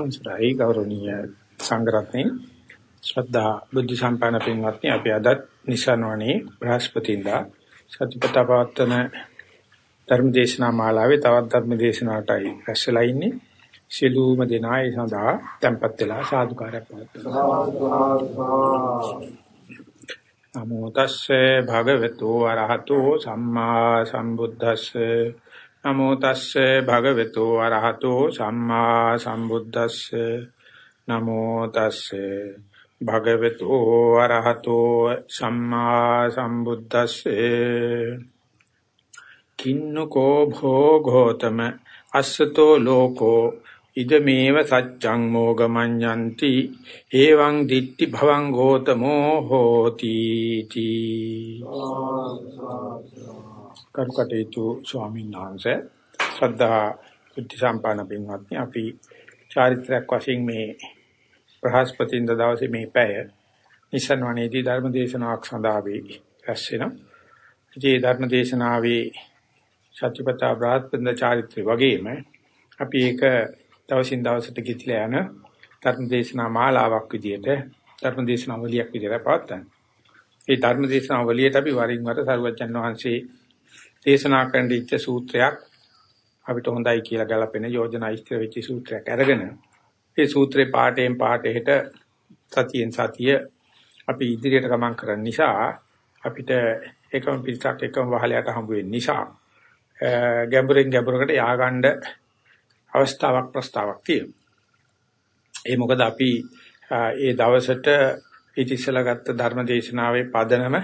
අවසරයි ගෞරවනීය සංඝරත්නයේ ශ්‍රද්ධා බුද්ධ සම්පන්න පින්වත්නි අපි අද නිසන්වනේ බ්‍රහස්පතින්දා සතිපතා පවත්තන ධර්මදේශනා මාලාවේ තවත් ධර්මදේශනාවටයි රැස්ලා ඉන්නේ. සියලුම දෙනා ඒ සඳහා tempත් වෙලා සාදුකාරයක් පවත්වනවා. නමෝ තස්සේ භගවතු අරහතෝ සම්මා සම්බුද්දස්සේ නමෝ තස්සේ භගවතු අරහතෝ සම්මා සම්බුද්දස්සේ. නමෝ තස්සේ භගවතු අරහතෝ සම්මා සම්බුද්දස්සේ. කින්නකෝ භෝගෝතම අස්සතෝ ලෝකෝ ඉදමේව සච්ඡං මෝගමඤ්ඤಂತಿ එවං දිට්ඨි භවං ගෝතමෝ හෝති. තී කරුකටේතු ස්වාමීන් වහන්සේ ශ්‍රද්ධා බුද්ධ සම්පන්න පින්වත්නි අපි චාරිත්‍රාක් වශයෙන් මේ බ්‍රහස්පතින්ද දවසේ මේ පැය නිසන් වනේදී ධර්ම දේශනාවක් සඳහා වේ රැස් වෙනවා. ඉතින් ධර්ම දේශනාවේ සත්‍යපතා බ්‍රහස්පතින්ද චාරිත්‍රය වගේම අපි ඒක දවසින් දවසට කිතිලා යන ධර්ම දේශනා මාලාවක් විදිහට ධර්ම දේශනාවලියක් විදිහට පවත්වනවා. ඒ ධර්ම දේශනාවලියට අපි වරින් වර සරුවචන් වහන්සේ දේශනා කරන්න ඉච්ඡ සූත්‍රයක් අපිට හොඳයි කියලා ගැලපෙන යෝජනා ඉස්තර වෙච්ච සූත්‍රයක් අරගෙන ඒ සූත්‍රේ පාඩයෙන් පාඩයට සතියෙන් සතිය අපි ඉදිරියට ගමන් කරන නිසා අපිට එකම පිටක් එකම වහලයට හම්බ වෙන නිසා ගැඹුරින් ගැඹුරකට ය아가න්න අවස්ථාවක් ප්‍රස්තාවක් තියෙනවා. ඒ මොකද අපි ඒ දවසට ඉතිසලා ගත්ත ධර්ම දේශනාවේ පදනම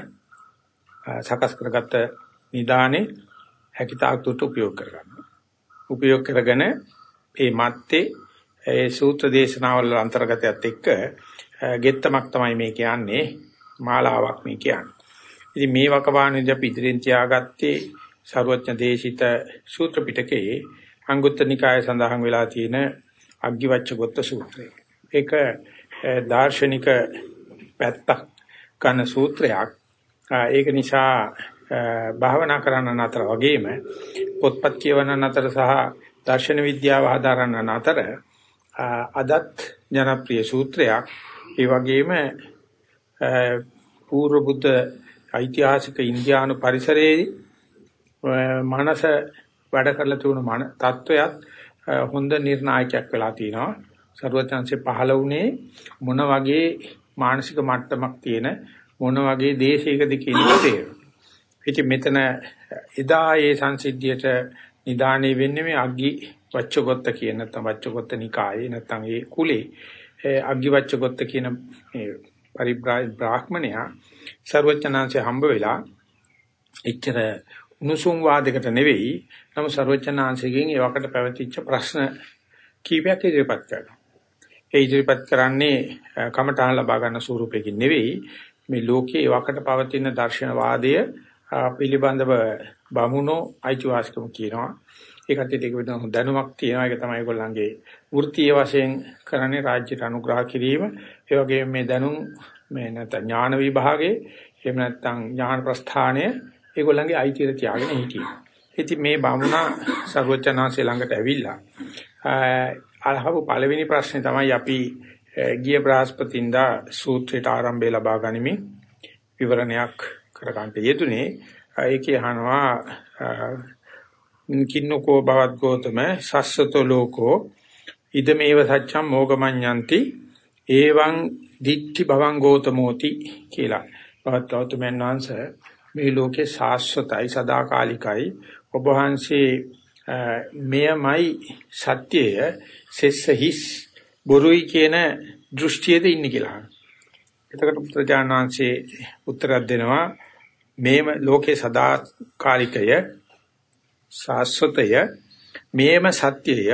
සකස් කරගත්ත නිදානේ හැකිතාක් දුරට උපයෝග කරගන්නවා. උපයෝග කරගෙන මේ මැත්තේ ඒ සූත්‍ර දේශනාවල අන්තර්ගතයත් එක්ක ගෙත්තමක් තමයි මේ කියන්නේ මාලාවක් මේ කියන්නේ. ඉතින් මේ වකවානුදී අපි ඉදිරියෙන් තියාගත්තේ ਸਰවඥ දේශිත සූත්‍ර පිටකයේ අංගුත්තර නිකාය සඳහන් වෙලා තියෙන අග්ගිවච්ඡගොත්ත සූත්‍රය. ඒක දාර්ශනික පැත්තක් කන සූත්‍රයක්. ඒක නිසා භාවනා කරන්න අතර වගේම පොත්පත් කියවන අතර සහ දර්ශන විද්‍යාව ආධාරණ අතර අදත් ජනප්‍රිය සූත්‍රයක්. ඒ වගේම පූර්ව බුද්ධ ඓතිහාසික ඉන්දියානු පරිසරයේ මනස වැඩ කරලා තිබුණු මන තත්වයක් හොඳ නිර්ණායකයක් වෙලා තිනවා. සරුවචන්සේ පහළ වුණේ මොන වගේ මානසික මට්ටමක් තියෙන මොන වගේ දේශයකද කියන එක තේරෙනවා ඉතින් මෙතන එදා ඒ සංසිද්ධියට නිදාණේ වෙන්නේ මේ අග්ගි වච්චගොත්ත කියන නැත්නම් වච්චගොත්ත නිකායේ නැත්නම් ඒ කුලේ අග්ගි වච්චගොත්ත කියන මේ පරිබ්‍රාජ් බ්‍රාහ්මණයා ਸਰවචනාංශය හම්බ වෙලා එච්චර උණුසුම් වාදයකට නෙවෙයි නමුත් ਸਰවචනාංශයෙන් ඒවකට පැවතිච්ච ප්‍රශ්න කීපයක් ඉදිරිපත් කරනවා. ඒ ඉදිරිපත් කරන්නේ කමඨාන් ලබා ගන්න ස්වරූපයකින් නෙවෙයි මේ ලෝකයේ ඒවකට පවතින දර්ශන වාදයේ පිළිබඳව බමුණෝ අයිතිවාසිකම් කියනවා. ඒකට ඒක වෙන දැනුමක් තියෙනවා. ඒක තමයි ඒගොල්ලන්ගේ වෘත්තීය වශයෙන් කරන්නේ රාජ්‍යට අනුග්‍රහ කිරීම. ඒ වගේම මේ දැනුම් මේ නැත්නම් ඥාන විභාගයේ එහෙම නැත්නම් ඥාන ප්‍රස්ථානය ඒගොල්ලන්ගේ අයිතියට තියාගෙන හිටියේ. ඉතින් මේ බමුණා සර්වචනාංශ ළඟට ඇවිල්ලා අහපු පළවෙනි ප්‍රශ්නේ තමයි අපි ගිය බ්‍රහස්පතින්දා සූත්‍රයට ආරම්භය ලබා ගනිමින් විවරණයක් කරගන්න යෙදුනේ ඒකේ අහනවා කින්නකෝ බවත් ගෝතම සස්සතෝ ලෝකෝ ඉදමේව සච්ඡම් මෝගමඤ්ඤಂತಿ එවං දිට්ඨි භවං ගෝතමෝති කියලා. බවත් ගෞතමයන් වහන්සේ මේ ලෝකේ සාස්වතයි සදාකාලිකයි ඔබ වහන්සේ මෙයමයි සත්‍යය සෙස්ස හිස් බොරුයි කියන දෘෂ්ටියේද ඉන්නේ කියලා. එතකොට පුත්‍රජානංශේ උත්තරයක් දෙනවා මේම ලෝකේ සදාකාලිකය සාස්වතය මේම සත්‍යය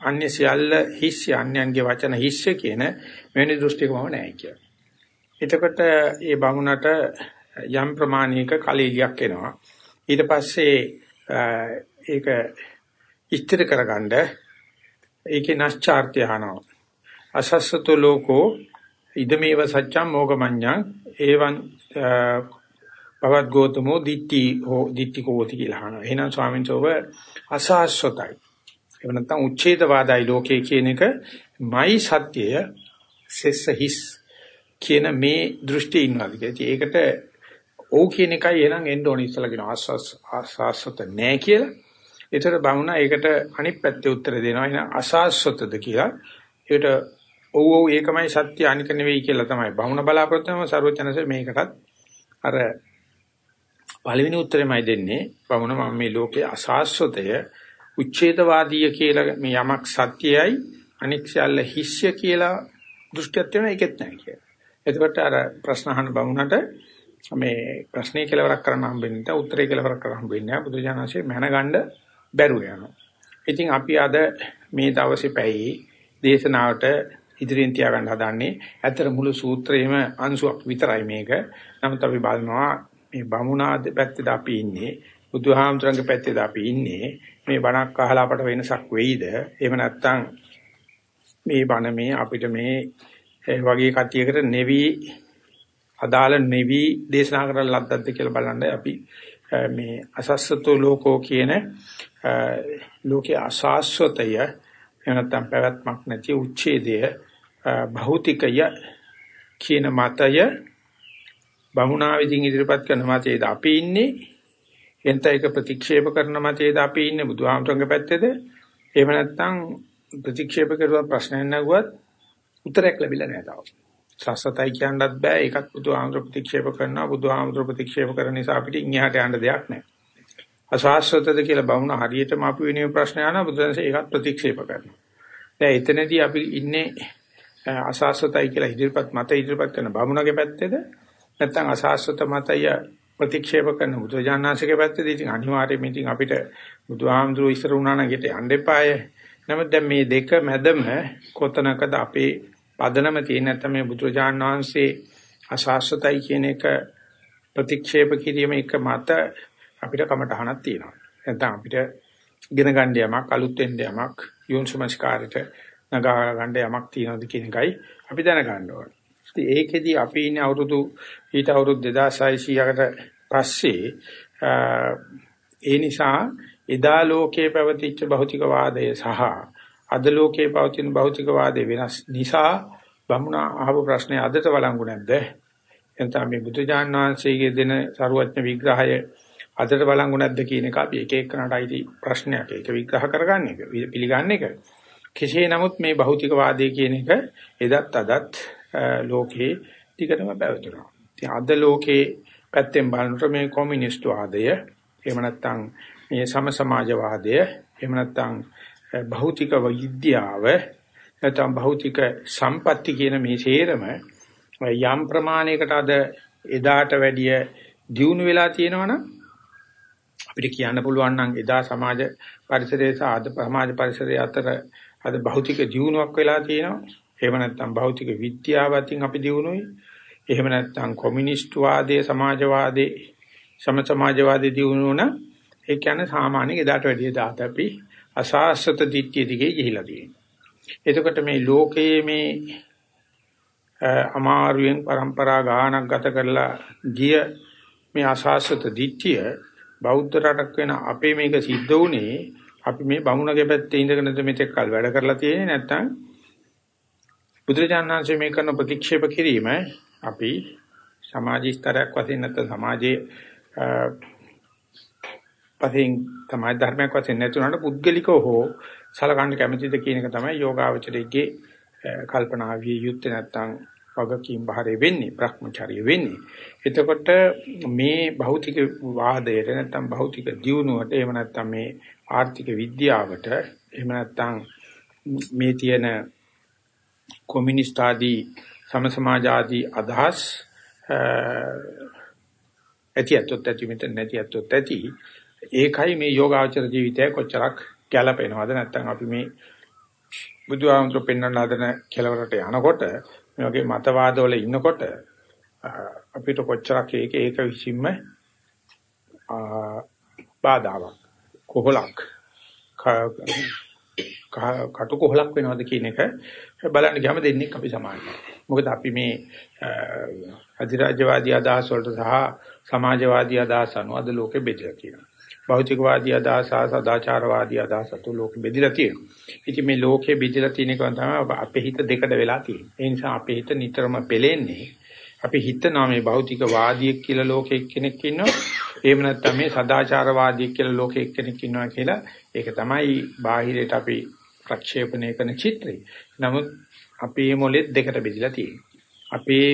අන්‍ය සියල්ල හිස්ය අන්‍යයන්ගේ වචන හිස්ය කියන මෙවැනි දෘෂ්ටිකමම නැහැ කියලා. එතකොට මේ බමුණට යම් ප්‍රමාණයක කලීලියක් එනවා. ඊට පස්සේ ඒක ඉස්තර කරගන්න ඒකේ නැස්චාර්ත්‍ය අහනවා. අසස්සතු ලෝකෝ ඉදමේව සත්‍යම් මොගමඤ්ඤං එවං භවත් ගෝතමෝ දිට්ටි හෝ දිට්ටි කෝති කියලා අහනවා. එහෙනම් ස්වාමීන් වහන්සේ අසහස්වතයි. එහෙම නැත්නම් උච්ඡේදවාදයි ලෝකයේ කියන එක මයි සත්‍යය සෙස්ස හිස් කියන මේ දෘෂ්ටි ඉන්නවාද කියලා. ඒකට ඕ කියන එකයි එනං එන්න ඕනේ ඉස්සලා කියන ආස්වාස් ආස්වාසත නෑ කියලා. ඒතර බමුණා ඒකට අනිත් පැත්තේ උත්තර දෙනවා. එන අසාස්වතද කියලා. ඒකට ඔව් ඔව් ඒකමයි සත්‍ය අනික නෙවෙයි කියලා තමයි බමුණ බලාපොරොත්තු වෙනම ਸਰවචනසේ මේකටත් අර පළවෙනි උත්තරෙමයි දෙන්නේ. බමුණ මම මේ ලෝකේ අසාස්වතය උච්ඡේදවාදීය කියලා මේ යමක් සත්‍යයයි අනික් සියල්ල හිස්ය කියලා දෘෂ්ටියක් තියෙන එකෙත් නැහැ කියලා. එතකොට අර ප්‍රශ්න අහන බමුණට මේ ප්‍රශ්නේ කෙලවරක් කරන්න හම්බෙන්නේ නැහැ උත්තරේ කෙලවරක් කරන්න හම්බෙන්නේ නැහැ බුදුජානකසේ මැනගන්න බැරුව යනවා. ඉතින් අපි අද මේ දවසේ පැයි දේශනාවට ඉදිරියෙන් තියාගන්න හදන්නේ ඇත්තට මුළු සූත්‍රයේම අංශුවක් විතරයි මේක. නමුත් අපි බලනවා මේ බමුණා පැත්තේ අපි ඉන්නේ බුදුහාමුදුරන්ගේ පැත්තේ අපි ඉන්නේ මේ බණක් අහලා අපට වෙනසක් වෙයිද? එහෙම නැත්නම් මේ බණ මේ අපිට මේ වගේ කතියකට නෙවි අදාළ නෙවි දේශනා කරන ලද්දක්ද කියලා බලන්න අපි මේ අසස්සතෝ ලෝකෝ කියන ලෝකේ අසාස්වතය එනතම් පැවැත්මක් නැති උච්ඡේදය භෞතිකය කියන මතය බමුණා විදිහින් ඉදිරිපත් කරන මතයේද අපි ඉන්නේ? එන්ට ඒක ප්‍රතික්ෂේප කරන මතයේද අපි ඉන්නේ? බුදුහාමතුන්ගේ පැත්තේද? එහෙම නැත්නම් ප්‍රතික්ෂේප කරුවා ප්‍රශ්නයක් නැගුවත් උත්තරයක් ලැබිලා නැහැ තාම. සස්සතයි කියන්නත් බෑ. ඒකත් බුදුහාමුදුර ප්‍රතික්ෂේප කරනවා. බුදුහාමුදුර ප්‍රතික්ෂේප කරන නිසා අපිට ඉන්හිහට යන්න දෙයක් නැහැ. අශාස්ත්‍රතද කියලා බවුන හරියටම අපි වෙනුවෙන් ප්‍රශ්න අහනවා. බුදුන්සේ ඒකත් ප්‍රතික්ෂේප කරනවා. දැන් එතනදී අපි ඉන්නේ අශාස්ත්‍රතයි කියලා ඉදිරිපත් මත ඉදිරිපත් කරන බමුණගේ පැත්තේද? නැත්නම් අශාස්ත්‍රත මතය ප්‍රතික්ෂේප කරන බුදුජානනාංශගේ පැත්තේද ඉතින් අනිවාර්යයෙන්ම ඉතින් අපිට බුදුහාමුදුර ඉස්සර වුණා නම් ගෙට යන්න එපාය නමුත් දැන් මේ දෙක මැදම කොතනකද අපේ පදනම තියෙන නැත්නම් මේ බුදුරජාන් වහන්සේ අශාස්ත්‍රතයි කියන එක ප්‍රතික්ෂේප කිරීම එක මත අපිට කමටහනක් තියෙනවා. නැත්නම් අපිට ඉගෙන ගන්න යමක් අලුත් වෙන්න යමක් යොන්සමස්කාරයට නගා ගන්න යමක් තියෙනවද කියන එකයි අපි දැනගන්න ඕනේ. ඉතින් ඒකෙදි අපි ඉන්නේ අවුරුදු ඊට අවුරුදු 2600කට පස්සේ ඒ නිසා එදා ලෝකයේ පැවතිච්ච භෞතිකවාදය සහ අද ලෝකයේ පවතින භෞතිකවාදයේ වෙනස් නිසා බමුණා අහපු ප්‍රශ්නේ අදට වළංගු නැද්ද? එතන මේ බුදුජාන් වහන්සේගේ දෙන සරුවඥ විග්‍රහය අදට වළංගු නැද්ද කියන එක අපි එක එකනට අයිති ප්‍රශ්නයක්. ඒක විග්‍රහ කරගන්න එක, පිළිගන්න එක. කෙසේ නමුත් මේ භෞතිකවාදය කියන එක එදත් අදත් ලෝකේ ටිකටම පැවතුනවා. ඉතින් අද ලෝකේ පැත්තෙන් බලනකොට මේ කොමියුනිස්ට් වාදය, එහෙම නැත්නම් මේ සම සමාජවාදය, එහෙම නැත්නම් භෞතික විද්‍යාව නැත්නම් භෞතික සම්පatti කියන මේ සේරම යම් ප්‍රමාණයකට අද එදාට වැඩිය දියුණු වෙලා තියෙනවනම් අපිට කියන්න පුළුවන් නම් එදා සමාජ පරිසරයේ සහ අද සමාජ පරිසරයේ අතර අද භෞතික දියුණුවක් වෙලා තියෙනවා. එහෙම නැත්නම් භෞතික විද්‍යාවකින් අපි දියුණුයි. එහෙම නැත්නම් කොමියුනිස්ට් වාදයේ සමාජවාදයේ සම සමාජවාදයේ දියුණුවන ඒ කියන්නේ සාමාන්‍ය එදාට වැඩිය දාත අපි අසාස්වත දිට්ඨිය දිගේ ගිහිලා තියෙනවා. එතකොට මේ ලෝකයේ මේ අමාරුවෙන් પરම්පරා ගානක් ගත කරලා ගිය මේ අසාස්වත දිට්ඨිය බෞද්ධ රටක් වෙන අපේ මේක සිද්ධ වුණේ අපි මේ බමුණගේ පැත්තේ ඉඳගෙනද මෙතෙක් කල් වැඩ කරලා තියෙන්නේ නැත්නම් බුදුරජාණන් වහන්සේ මේ කරන ප්‍රතික්ෂේප කිරීම අපි සමාජ ස්තරයක් වශයෙන් නැත්නම් සමාජයේ වශයෙන් තමයි ධර්මයක් වශයෙන් නැතුණාට පුද්ගලිකව හෝ සලකන්න කැමතිද කියන එක තමයි යෝගාවචරයේ කල්පනා විය යුත්තේ නැත්තම් වගකීම් බහරේ වෙන්නේ භ්‍රමචාරිය වෙන්නේ. එතකොට මේ භෞතික වාදයට නැත්තම් භෞතික දියුණුවට එහෙම නැත්තම් මේ ආර්ථික විද්‍යාවට එහෙම නැත්තම් මේ තියෙන කොමියුනිස්ට් ආදී සම සමාජ ආදී අදහස් ඇතියත් ඇති මෙතන නැතියත් ඇති. ඒකයි මේ යෝගාචර ජීවිතය කොච්චරක් ගැළපෙනවද? නැත්නම් අපි මේ බුදුහාමුදුරු පෙන්වන්න හදන කෙලවරට යනකොට මේ වගේ මතවාදවල ඉන්නකොට අපිට කොච්චරක් ඒක ඒක විසින්ම බාධාවක් කොහලක් කටු කොහලක් වෙනවද කියන එක බලන්න ගියාම දෙන්නේ අපි සමානයි. මොකද අපි මේ අධිරාජ්‍යවාදී අදහස් වලට සහ සමාජවාදී අදහස් අනුව අද ලෝකෙ බෙදලා තියෙනවා. භෞතිකවාදී අදහස සදාචාරවාදී අදහස තු ලෝකෙ බෙදලා තියෙනවා. ඉතින් මේ ලෝකෙ බෙදලා තියෙන එක තමයි අපේ හිත දෙකට වෙලා තියෙන්නේ. ඒ නිසා අපේ හිත නිතරම පෙලෙන්නේ. අපි හිතනවා මේ භෞතිකවාදියෙක් කියලා ලෝකෙක කෙනෙක් ඉන්නවා. එහෙම නැත්නම් මේ සදාචාරවාදියෙක් කියලා ලෝකෙක කෙනෙක් ඉන්නවා කියලා. ඒක තමයි බාහිරයට අපි ප්‍රක්ෂේපණය කරන චිත්‍රය. නමුත් අපේ මොලෙත් දෙකට බෙදලා තියෙනවා. අපේ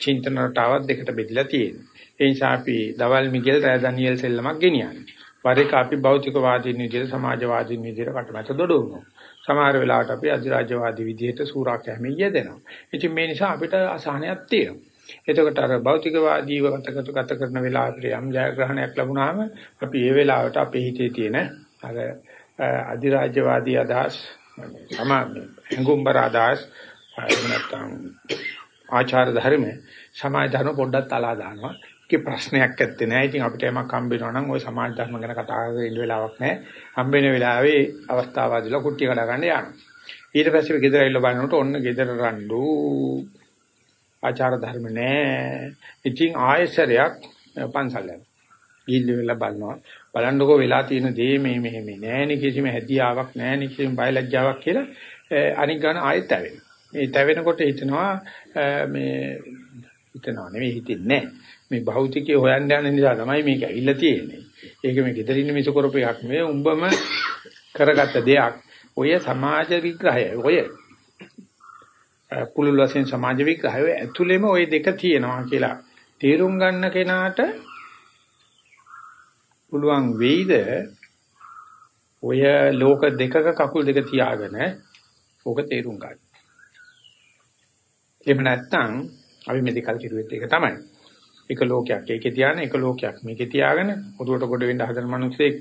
චින්තන රටාවත් දෙකට බෙදලා තියෙනවා. ඒ නිසා අපි දවල් මිගෙල් රෑ ඩැනියෙල් සෙල්ලමක් ගෙනියන්නේ. වර එක අපි භෞතිකවාදීන් විදිහට සමාජවාදීන් විදිහට කටමැත දොඩවනවා. සමහර වෙලාවට අපි අධිරාජ්‍යවාදී විදිහට සූරා කැමී යෙදෙනවා. ඉතින් මේ නිසා අපිට අසහනයක් තියෙනවා. එතකොට අර භෞතිකවාදීව ගත ගත කරන වෙලාවට යම් ජයග්‍රහණයක් ලැබුණාම අපි ඒ වෙලාවට අපේ හිතේ තියෙන අර අධිරාජ්‍යවාදී අදහස් සමා හංගුම්බර අදහස් නැත්නම් ආචාර ධර්ම සමාජ ධර්ම පොඩ්ඩක් තලා දානවා. ඒකේ ප්‍රශ්නයක් ඇත්තේ නැහැ. ඉතින් අපිට යමක් හම්බ වෙනවා නම් ওই සමාජ ධර්ම ගැන කතා කරලා ඉන්න වෙලාවක් නැහැ. හම්බ වෙන වෙලාවේ අවස්ථාවාදීලා කුට්ටිය කඩා ගන්න යනවා. ඊට පස්සේ අපි ගෙදර ඇවිල්ලා බලනකොට ඔන්න ගෙදර රණ්ඩු ආචාර ධර්ම නැහැ. ඉතින් ආයසරයක් පන්සල් යනවා. ගිහිල්ල වෙලා බලනවා. බලන්නකෝ වෙලා තියෙන දේ මේ මේ මේ නෑනේ කිසිම හැදියාවක් නෑනේ කිසිම බයලජ්ජාවක් කියලා අනික් ගන්න ආයෙත් ඇවෙනවා. මේ තැවෙනකොට හිතනවා මේ හිතනවා නෙවෙයි හිතෙන්නේ නෑ. මේ භෞතිකය හොයන්න යන නිසා තමයි මේක ඇවිල්ලා තියෙන්නේ. ඒක මේ ගෙදරින් මිස කරපු එකක් නෙවෙයි උඹම කරගත්ත දෙයක්. ඔය සමාජ විග්‍රහය. ඔය පුලුල් වශයෙන් සමාජ විග්‍රහය ඇතුළෙම ওই දෙක තියෙනවා කියලා තේරුම් ගන්න කෙනාට පුළුවන් වෙයිද ඔය ලෝක දෙකක කකුල් දෙක තියාගෙන ඕක තේරුම් ගන්න. එහෙම නැත්නම් අපි මේ දෙකල් කිරුවෙත් ඒක තමයි. එක ලෝකයක් ඒකේ තියාගෙන එක ලෝකයක් මේකේ තියාගෙන පොදුවට ගොඩ වෙන්න හදන මිනිස්සෙක්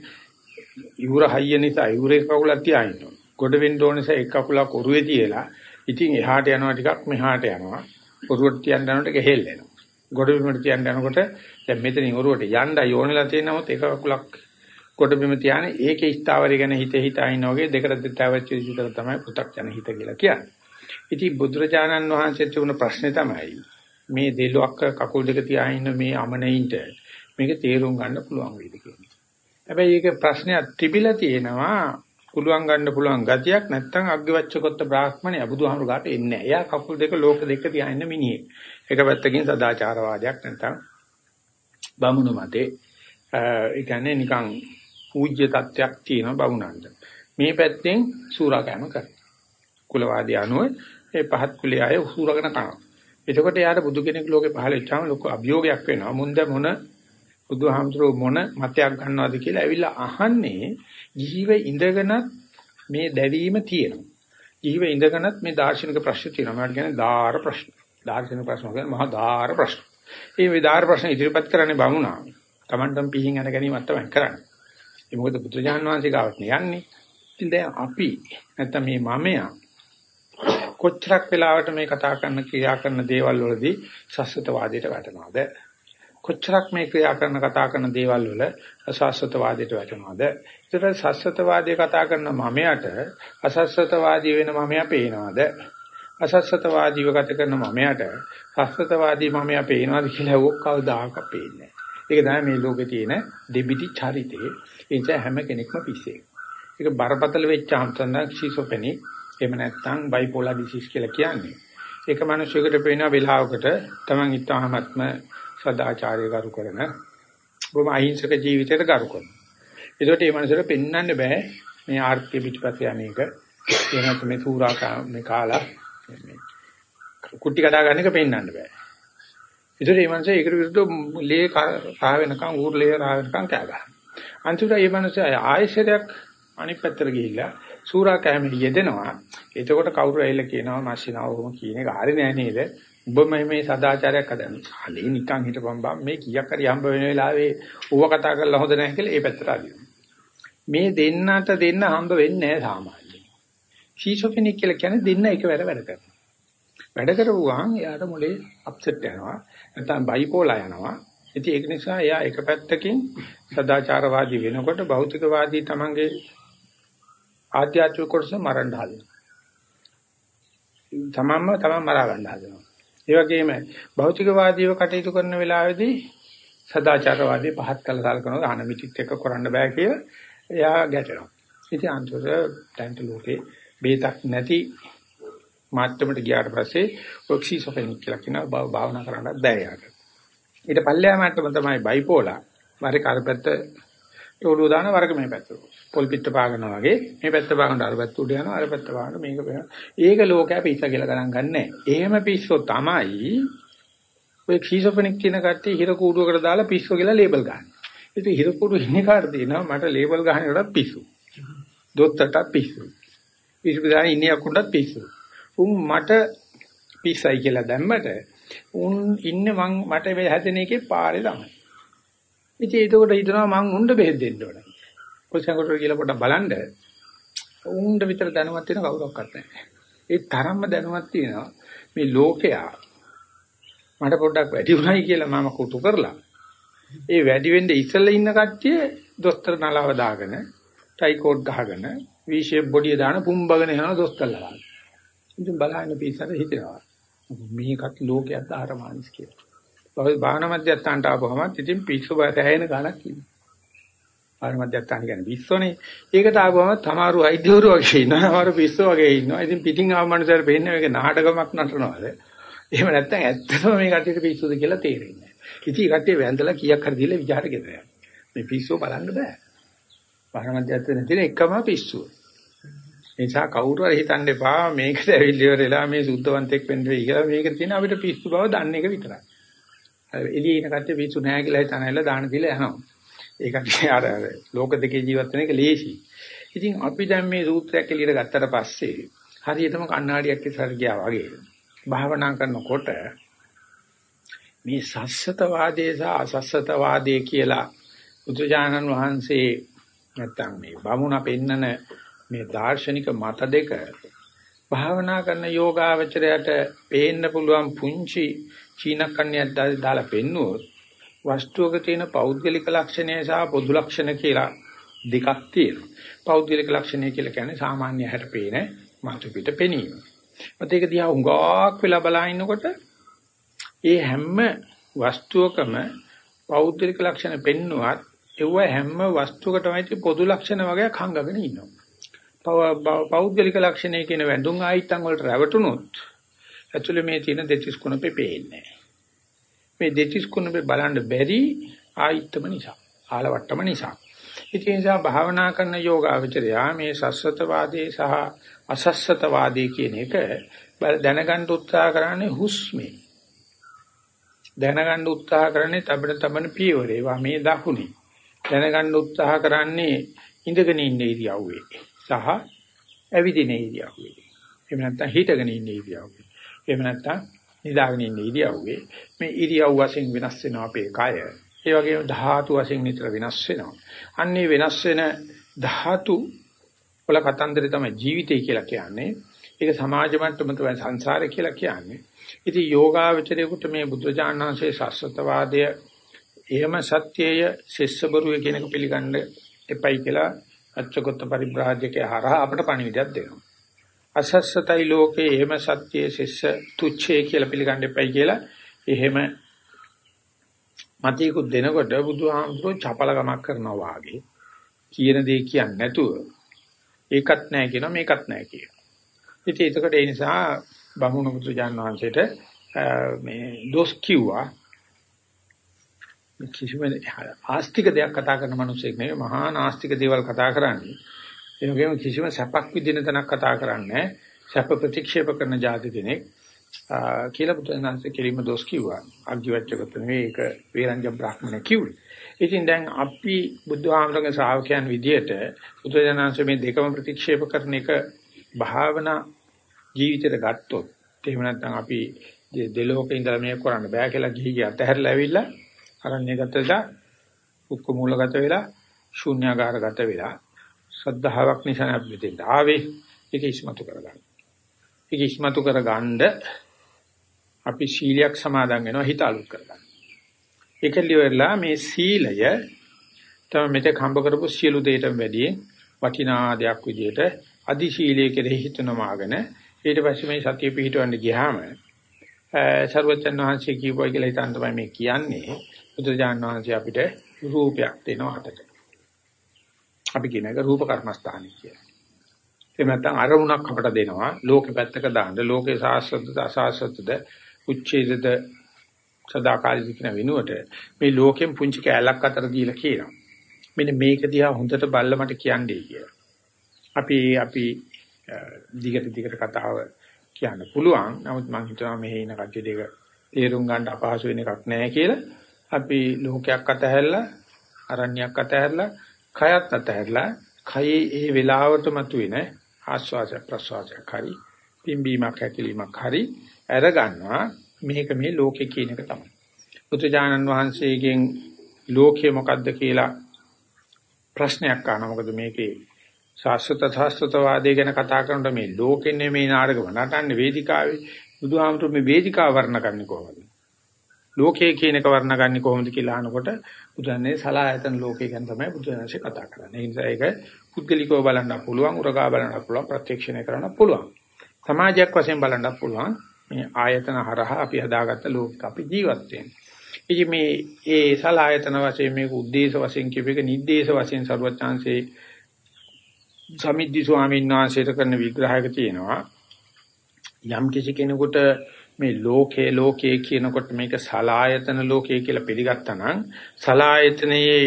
ඉවුර හයිය නිසා ඉවුරේ කකුලක් තියාගෙන ගොඩ වෙන්න ඕන නිසා එක කකුලක් ඔරුවේ තියලා ඉතින් එහාට යනවා ටිකක් මෙහාට යනවා ඔරුවට තියන්න යනකොට ඒක හෙල්ලෙනවා ගොඩ බිමට තියන්න යනකොට දැන් මෙතනින් ඔරුවට යන්නයි ඕනෙලා තියෙන නමුත් එක කකුලක් ගොඩ බිම තියානේ ඒකේ ස්ථාවරය ගැන හිත හිතා ඉන්න වගේ දෙකට දෙතාවච්ච විදිහට තමයි පු탁 යන හිත කියලා කියන්නේ. ඉතින් බුදුරජාණන් වහන්සේ තුන ප්‍රශ්නේ තමයි මේ දෙලොක්ක කකුල් දෙක තියා ඉන්න මේ අමනෙයින්ට මේක තේරුම් ගන්න පුළුවන් වේද කියන්නේ. හැබැයි ඒක ප්‍රශ්නයක් තිබිලා තියෙනවා පුළුවන් ගන්න පුළුවන් ගතියක් නැත්තම් අග්ගවච්ඡකොත්ත බ්‍රාහ්මණය බුදුහාමුදුරු ගාට එන්නේ නැහැ. එයා කකුල් දෙක ලෝක දෙක තියා ඉන්න මිනිහෙක්. එක පැත්තකින් සදාචාරවාදයක් නැත්තම් බමුණු මතේ ඒ කියන්නේ නිකන් පූජ්‍ය තත්ත්වයක් තියෙනවා බමුණන්ට. මේ පැත්තෙන් සූරාකෑම කරනවා. කුලවාදී අනුව ඒ පහත් කුලයේ අය සූරගෙන කරනවා. එතකොට යාට බුදු කෙනෙක් ලෝකේ පහළ වෙච්චාම ලොකු අභියෝගයක් වෙනවා. මුන්ද මොන බුදුහාමුදුරුවෝ මොන මතයක් ගන්නවද කියලා ඇවිල්ලා අහන්නේ ජීව ඉඳගෙනත් මේ දැවීම තියෙනවා. ජීව ඉඳගෙනත් මේ දාර්ශනික ප්‍රශ්න තියෙනවා. මම කියන්නේ දාර ප්‍රශ්න. දාර්ශනික ප්‍රශ්න කියන්නේ මහා දාර ප්‍රශ්න. මේ විදාර ප්‍රශ්න ඉදිරිපත් කරන්නේ බමුණා. Tamanටම පිහින් යන ගැනීමක් තමයි කරන්නේ. ඒ මොකද බුදුජාන් වහන්සේ ගාවට යන්නේ. ඉතින් දැන් අපි නැත්තම් මේ මමයා කොච්චරක් වෙලාවට මේ කතා කරන ක්‍රියා කරන දේවල් වලදී සස්වතවාදයට වැටෙනවද? කොච්චරක් මේ ක්‍රියා කරන කතා කරන දේවල් වල අසස්වතවාදයට වැටෙනවද? ඒතර සස්වතවාදී කතා කරන මමයට අසස්වතවාදී වෙන මමයා පේනවද? අසස්වතවාදීව ගත කරන මමයට සස්වතවාදී මමයා පේනවද කියලා ඕක කවදාක පේන්නේ ඒක තමයි මේ ලෝකේ තියෙන දෙබිටි චරිතේ. ඒ නිසා හැම කෙනෙක්ම පිස්සෙක්. ඒක බරපතල වෙච්චාම තමයි ෂිසොපෙනික් එහෙම නැත්නම් බයිපෝලා ඩිසීස් කියලා කියන්නේ. ඒක මිනිස්සුෙකුට පේන වෙලාවකට තමන් ඉතාමත්ම සදාචාරය කරු කරන බොහොම අහිංසක ජීවිතයකට කරු කරන. ඒකට මේ මිනිසුන්ට පෙන්වන්න බෑ මේ ආර්ථික පිටපත යන්නේක. එහෙනම් මේ සූරා මේ කාලා මේ කුටි කඩා ගන්න එක පෙන්වන්න බෑ. ඒකට මේ මිනිස්සු ඒකට විරුද්ධව ලේ රහ වෙනකන් ඌර්ලේ රහ වෙනකන් කෑ ගහනවා. අන්තිමට මේ මිනිස්සු ආයෙසරයක් අනිත් පැත්තට ගිහිල්ලා සූරා කැමෙ යෙදෙනවා. එතකොට කවුරු ඇවිල්ලා කියනවා මාසිනා ඔහොම කියන එක හරි නෑ නේද? ඔබ මේ සදාචාරයක් හදන්නේ. අනේ නිකන් හිටපන් බම් මේ කීයක් හරි හම්බ වෙන වෙලාවේ ඌව කතා කරලා හොඳ නැහැ කියලා ඒ පැත්තට අදිනවා. මේ දෙන්නට දෙන්න හම්බ වෙන්නේ නැහැ සාමාන්‍යයෙන්. ෂීසොෆෙනික් කියලා කියන්නේ දෙන්න එකවර වැඩ කරනවා. වැඩ කරපුවාන් එයාට මොලේ අප්සෙට් යනවා. නැත්නම් බයිපෝලා යනවා. ඉතින් ඒක නිසා එයා එක පැත්තකින් සදාචාරවාදී වෙනකොට භෞතිකවාදී තමන්ගේ ආධ්‍යාත්මික කොටස මරන්න හදනවා. තමන්ම තමන් මරා ගන්න හදනවා. ඒ වගේම භෞතිකවාදීව කටයුතු කරන වෙලාවේදී සදාචාරවාදී පහත් කළ සලකනවා අහන මිටිත් එක්ක කරන්න බෑ කියලා එයා ගැටෙනවා. ඉතින් අන්තිමට දැන්ට ලෝකේ බේතක් නැති මාත්‍රමට ගියාට පස්සේ ඔක්සිසොෆෙනික් කියලා කියන භාවනා කරන්නත් බෑ යාට. ඊට පල්ලෙහා මට්ටම තමයි බයිපෝලා. වරේ කරපැත්ත තෝළුව දාන වරක මේ පැත්ත. පොල් පිට පාගනවා වගේ මේ පැත්ත පාගන අර පැත්ත උඩ යනවා අර පැත්ත පාගන මේක වෙනවා. ඒක ලෝකයා පිස්ස කියලා ගණන් ගන්නෑ. එහෙම පිස්සෝ තමයි ඔය ක්ෂීසොෆෙනික් කියන කට්ටිය හිර කූඩුවකට දාලා පිස්සෝ කියලා ලේබල් ගන්න. ඉතින් හිර කූඩුව ඉන්නේ කාට දෙනවා මට ලේබල් ගහනකොට පිස්සු. දොස්තරට පිස්සු. පිස්සු දාන ඉන්නේ අකුණ්ඩත් පිස්සු. උන් මට පිස්සයි කියලා දැම්මට උන් ඉන්නේ මං මට හැදෙන එකේ පාරේ තමයි. ඉතින් ඒකෝට හිතනවා මං උණ්ඩ බෙහෙත් දෙන්න ඕන. කොච්චරකට කියලා පොඩ්ඩක් බලන්න. උණ්ඩ විතර දැනුවත් වෙන කවුරක්වත් නැහැ. ඒ තරම්ම දැනුවත් තියෙනවා මේ ලෝකයා මට පොඩ්ඩක් වැඩි වුණයි කියලා මම කුතු කරලා. ඒ වැඩි වෙන්න ඉස්සෙල්ලා ඉන්න කට්ටිය දොස්තර නලාව දාගෙන ටයි කෝට් ගහගෙන V shape බොඩිය දාන පුම්බගෙන යනවා දොස්තරලා. ඉතින් බලන්න පිටසට හිතෙනවා. මේකත් ලෝකයක් ආරමානිස් කියලා. ඔය භාවනා මධ්‍යස්ථානට ආවම ඉතින් පිස්සු බය තැහෙන ගණක් ඉන්නවා. භාවනා මධ්‍යස්ථාන කියන්නේ පිස්සෝනේ. ඒකට ආවම තමාරු වෛද්‍යවරු වගේ ඉන්නවා. තමාරු පිස්සෝ වගේ ඉන්නවා. ඉතින් පිටින් ආව මනුස්සයර පෙන්නේ මේක නාටකමක් නටනවාද? එහෙම නැත්නම් ඇත්තටම මේ කට්ටියට පිස්සුද කියලා තේරෙන්නේ නැහැ. ඉතින් කට්ටිය වැඳලා කීයක් හරි දීලා විචාර ගෙදර මේ පිස්සෝ බලන්න බෑ. භාවනා මධ්‍යස්ථානේ තියෙන එකම පිස්සුව. ඒ නිසා කවුරු හරි හිතන්න එපා මේකට ඇවිල්ලා ඉවරලා මේ සුද්ධවන්තෙක් වෙන්න වෙයි කියලා මේකට තියෙන අපිට පිස්සු බව දන්න එක විතරයි. එළියේ ඉන කට්ටිය පිස්සු නැහැ කියලා හිතනයිලා දාන දීලා යනවා. ඒකට අර ලෝක දෙකේ ජීවත් වෙන එක ලේසි. ඉතින් අපි දැන් මේ සූත්‍රයක් එළියට ගත්තට පස්සේ හරියටම කණ්ණාඩියක් ඉස්සර ගියා වගේ භාවනා කරනකොට මේ සස්සතවාදයේ සහ අසස්සතවාදයේ කියලා බුදුජානන් වහන්සේ නැත්තම් මේ බමුණ පෙන්නන මේ දාර්ශනික මත දෙක භාවනා කරන යෝගාවචරයට පේන්න පුළුවන් පුංචි චීනකන්‍යයක් දාලා පෙන්නුවොත් වස්තුවක තියෙන පෞද්ගලික ලක්ෂණය සහ පොදු ලක්ෂණ කියලා දෙකක් තියෙනවා. පෞද්ගලික ලක්ෂණය කියලා කියන්නේ සාමාන්‍ය හැට පේන මාතු පිට පෙනීම. මත ඒක දිහා උඟාක් වෙලා බලනකොට ඒ හැම වස්තුවකම පෞද්ගලික ලක්ෂණ පෙන්නුවත් ඒව හැම වස්තුවකටම පොදු ලක්ෂණ වගේක් හංගගෙන ඉන්නවා. පෞද්ගලික ලක්ෂණය කියන වැඳුම් ආයිත්තන් වලට රැවටුනොත් ඇතුළේ මේ තියෙන දෙතිස් කුණපේ පේන්නේ මේ දෙතිස් කුණපේ බලන්න බැරි ආයිත්තම නිසා ආලවට්ටම නිසා. ඉතින් ඒ නිසා භාවනා කරන යෝගාවචරයා මේ සස්සතවාදී සහ අසස්සතවාදී කියන එක දැනගන්න උත්සාහ කරන්නේ හුස්මේ දැනගන්න උත්සාහ කරන්නේ තබන තබන පියවරේ වා මේ දකුණේ. දැනගන්න උත්සාහ කරන්නේ ඉඳගෙන ඉන්න ඉරියව්වේ. සහ ඇවිදින ඉරියව්වේ එහෙම නැත්නම් හිටගෙන ඉන්න ඉරියව්වේ එහෙම නැත්නම් නිදාගෙන ඉන්න ඉරියව්වේ මේ ඉරියව් වශයෙන් වෙනස් වෙනවා අපේ කය. ඒ වගේම ධාතු වශයෙන් නිතර වෙනස් වෙනවා. අන්නේ වෙනස් වෙන ධාතු වල කතන්දරේ තමයි ජීවිතය කියලා කියන්නේ. ඒක සමාජ මට්ටම තමයි සංසාරය කියලා කියන්නේ. ඉතින් යෝගාවචරයේකට මේ බුද්ධජානනාංශයේ සස්සතවාදය එහෙම සත්‍යය ශිෂ්‍යබරුවේ කියන එක පිළිගන්න එපයි කියලා අච්චකොත්ත පරිබ්‍රාජකේ හරහා අපට පණිවිඩයක් දෙනවා. අසස්සතයි ලෝකේ එහෙම සත්‍යයේ ශිෂ්‍ය තුච්ඡේ කියලා පිළිගන්න එපයි කියලා එහෙම මතයකුත් දෙනකොට බුදුහාමුදුරුවෝ චපලකමක් කරනවා වාගේ කියන දේ කියන්නේ නැතුව ඒකත් නැහැ කියනවා මේකත් නැහැ කියනවා. ඉතින් ඒකට ඒ නිසා බමුණු බුදුජාන් වහන්සේට මේ දොස් කිව්වා කිසිම ආස්තික දෙයක් කතා කරන මිනිසෙක් නෙවෙයි මහා නාස්තික දේවල් කතා කරන්නේ. ඒ වගේම කිසිම සැපක් විඳින තැනක් කතා කරන්නේ සැප ප්‍රතික්ෂේප කරන જાති කෙනෙක් කියලා බුදුන්වහන්සේ කෙලින්ම දොස් කිව්වා. අග්ගිවච්ඡගත නෙවෙයි ඒක වේරංජ බ්‍රාහ්මණ කිව්වේ. ඉතින් දැන් අපි බුදුහාමරගේ ශ්‍රාවකයන් විදියට බුදුජානන්සේ මේ දෙකම ප්‍රතික්ෂේප කරන එක භාවනා ජීවිතයට ගත්තොත් එහෙම නැත්නම් අපි දෙලෝකේ ඉඳලා මේක කරන්න බෑ කියලා ගිහි ගිය අතහැරලා ඇවිල්ලා අරණ්‍යගතද උක්ක මූලගත වෙලා ශූන්‍යාකාරගත වෙලා ශ්‍රද්ධාවක් නිසා අපි මෙතෙන්ට ආවේ ඒක ඉස්මතු කරගන්න. ඒක ඉස්මතු කරගන්න අපි සීලයක් සමාදන් වෙනවා හිත අලුත් කරගන්න. ඒක liverලා මේ සීලය තමයි මෙතෙක් හම්බ කරපු සියලු දෙයටම වැඩිය වටිනා දෙයක් විදිහට අදි ශීලයේ කෙරෙහි හිත නමාගෙන ඊට පස්සේ මේ සතිය පිහිටවන්න ගියාම ਸਰවචන් වහන්සේ කියපුවා කියලා හිතන් තමයි මේ කියන්නේ. බුදුජාණන් වහන්සේ අපිට රූපයක් දෙනවා අතට. අපි කියන එක රූප කර්මස්ථානයි කියලා. එහෙම නැත්නම් අරමුණක් අපට දෙනවා ලෝකෙ පැත්තක දාන්න ලෝකේ සාස්වතද අසාස්වතද උච්ඡේදද සදාකාලික කියන වෙනුවට මේ ලෝකෙන් පුංචි කෑල්ලක් අතර දීලා කියනවා. මෙන්න මේක දිහා හොඳට බලලා මට කියන්නේ කියලා. අපි අපි දිගට දිගට කතාව කියන්න පුළුවන්. නමුත් මම හිතනවා මෙහි ඉන්න කට්ටියට ඒක තේරුම් ගන්න අපහසු වෙන එකක් නෑ කියලා. අපි ලෝකයක් අතහැරලා, අරණ්‍යයක් අතහැරලා, කයත් අතහැරලා, කයේ ඒ වෙලාවට මතුවෙන ආස්වාද ප්‍රසවාසයක් හරි, පිම්බීමක් හැකිලීමක් හරි අරගන්නවා. මේක මේ ලෝකේ කියන එක තමයි. බුදුජානන් වහන්සේගෙන් ලෝකය මොකද්ද කියලා ප්‍රශ්නයක් අහනවා. මොකද මේකේ ශාස්ත්‍රත ශාස්ත්‍රතවාදී ගැන කතා කරනකොට මේ ලෝකෙන්නේ මේ නාටකම නටන්නේ වේදිකාවේ බුදුහාමුදුරු මේ වේදිකාව වර්ණ කරන්නේ කොහොමද? ලෝකයේ කියන එක වර්ණගන්නේ කොහොමද කියලා අහනකොට බුදුන්නේ සලායතන ලෝකය ගැන තමයි බුදුන්සේ කතා කරන්නේ. ඒ නිසා ඒක පුද්ගලිකව බලන්න පුළුවන්, උරගා බලන්න පුළුවන්, ප්‍රත්‍යක්ෂණය කරන්න පුළුවන්. සමාජයක් වශයෙන් බලන්න පුළුවන් මේ ආයතන හරහා අපි හදාගත්ත ලෝකෙක අපි ජීවත් වෙන්නේ. ඉතින් මේ ඒ සලායතන වශයෙන් මේක උද්දේශ වශයෙන් කියප එක නිද්දේශ වශයෙන් සර්වචාන්සේ සමිද්දි ස්වාමීන් වහන්සේට කරන විග්‍රහයක තියෙනවා. යම් කිසි කෙනෙකුට මේ ලෝකේ ලෝකේ කියනකොට මේක සලායතන ලෝකේ කියලා පිළිගත්තා නම් සලායතනයේ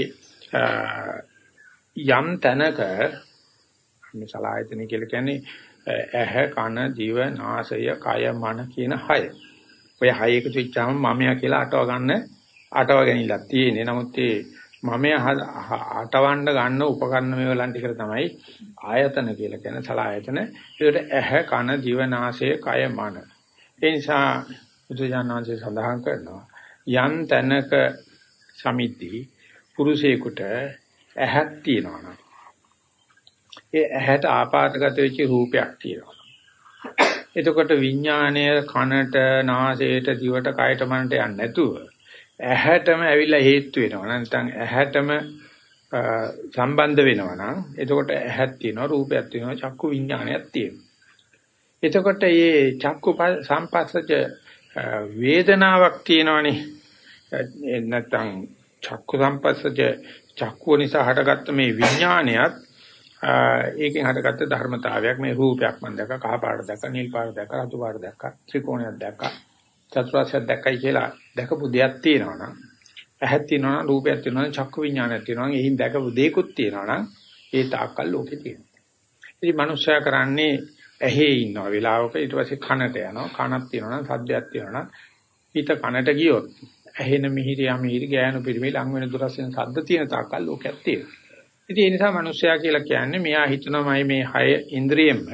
යම් තැනක මේ සලායතන කියලා කියන්නේ ඇහ කන දිව නාසය කය මන කියන හය. ඔය හය එකතු වෙච්චාම මමයා කියලා අටව ගන්න අටව ගැනීමක් තියෙන්නේ. නමුත් ඒ මමයා අටවන්න ගන්න උපකරණ මේවලන් ටිකට තමයි ආයතන කියලා කියන සලායතන. ඒකට ඇහ කන දිව නාසය කය මන. ඒ නිසා බුදුජානනාංශය සඳහන් කරනවා යම් තැනක සමිති පුරුෂයෙකුට ඇහක් තියෙනවා නම් ඒ ඇහැට ආපාතගත වෙච්ච රූපයක් තියෙනවා. එතකොට විඥාණය කනට, නාසයට, දිවට, කයට මනට යන්නේ නැතුව ඇහැටම ඇවිල්ලා හේතු වෙනවා. නැත්නම් ඇහැටම සම්බන්ධ වෙනවා නම් එතකොට ඇහක් තියෙනවා, රූපයක් තියෙනවා, චක්කු විඥානයක් තියෙනවා. එතකොට මේ චක්කු සම්පස්සජ වේදනාවක් තියෙනවනේ. නැත්නම් චක්කු සම්පස්සජ චක්කුව නිසා හටගත්ත මේ විඥානයත් ඒකෙන් හටගත්ත ධර්මතාවයක් මේ රූපයක් මම දැක්ක කහ පාට දැක්ක නිල් පාට දැක්ක රතු පාට දැක්ක ත්‍රිකෝණයක් දැක්ක චතුරාර්ය දැක්කයි කියලා දැකපු දෙයක් තියෙනවා නම් ඇහක් තියෙනවා නම් රූපයක් තියෙනවා නම් චක්කු විඥානයක් තියෙනවා නම් එහින් දැකපු දෙයක්ත් තියෙනවා නම් ඒ තාක්කල් ලෝකේ තියෙනවා. ඉතින් මනුෂ්‍යයා කරන්නේ ඇහි ඉන්නවා වෙලාවක ඊට පස්සේ කනට යනවා කනක් තියෙනවා නම් සද්දයක් තියෙනවා නම් හිත කනට ගියොත් ඇහෙන මිහිරි යමිහිරි ගෑනු පිරිමි ලං වෙන දුරස්යෙන් සද්ද තියෙන තාක්කල් ලෝකයක් තියෙනවා. ඉතින් ඒ නිසා මිනිස්සයා කියලා කියන්නේ මෙයා හිතනමයි මේ හය ඉන්ද්‍රියෙන්ම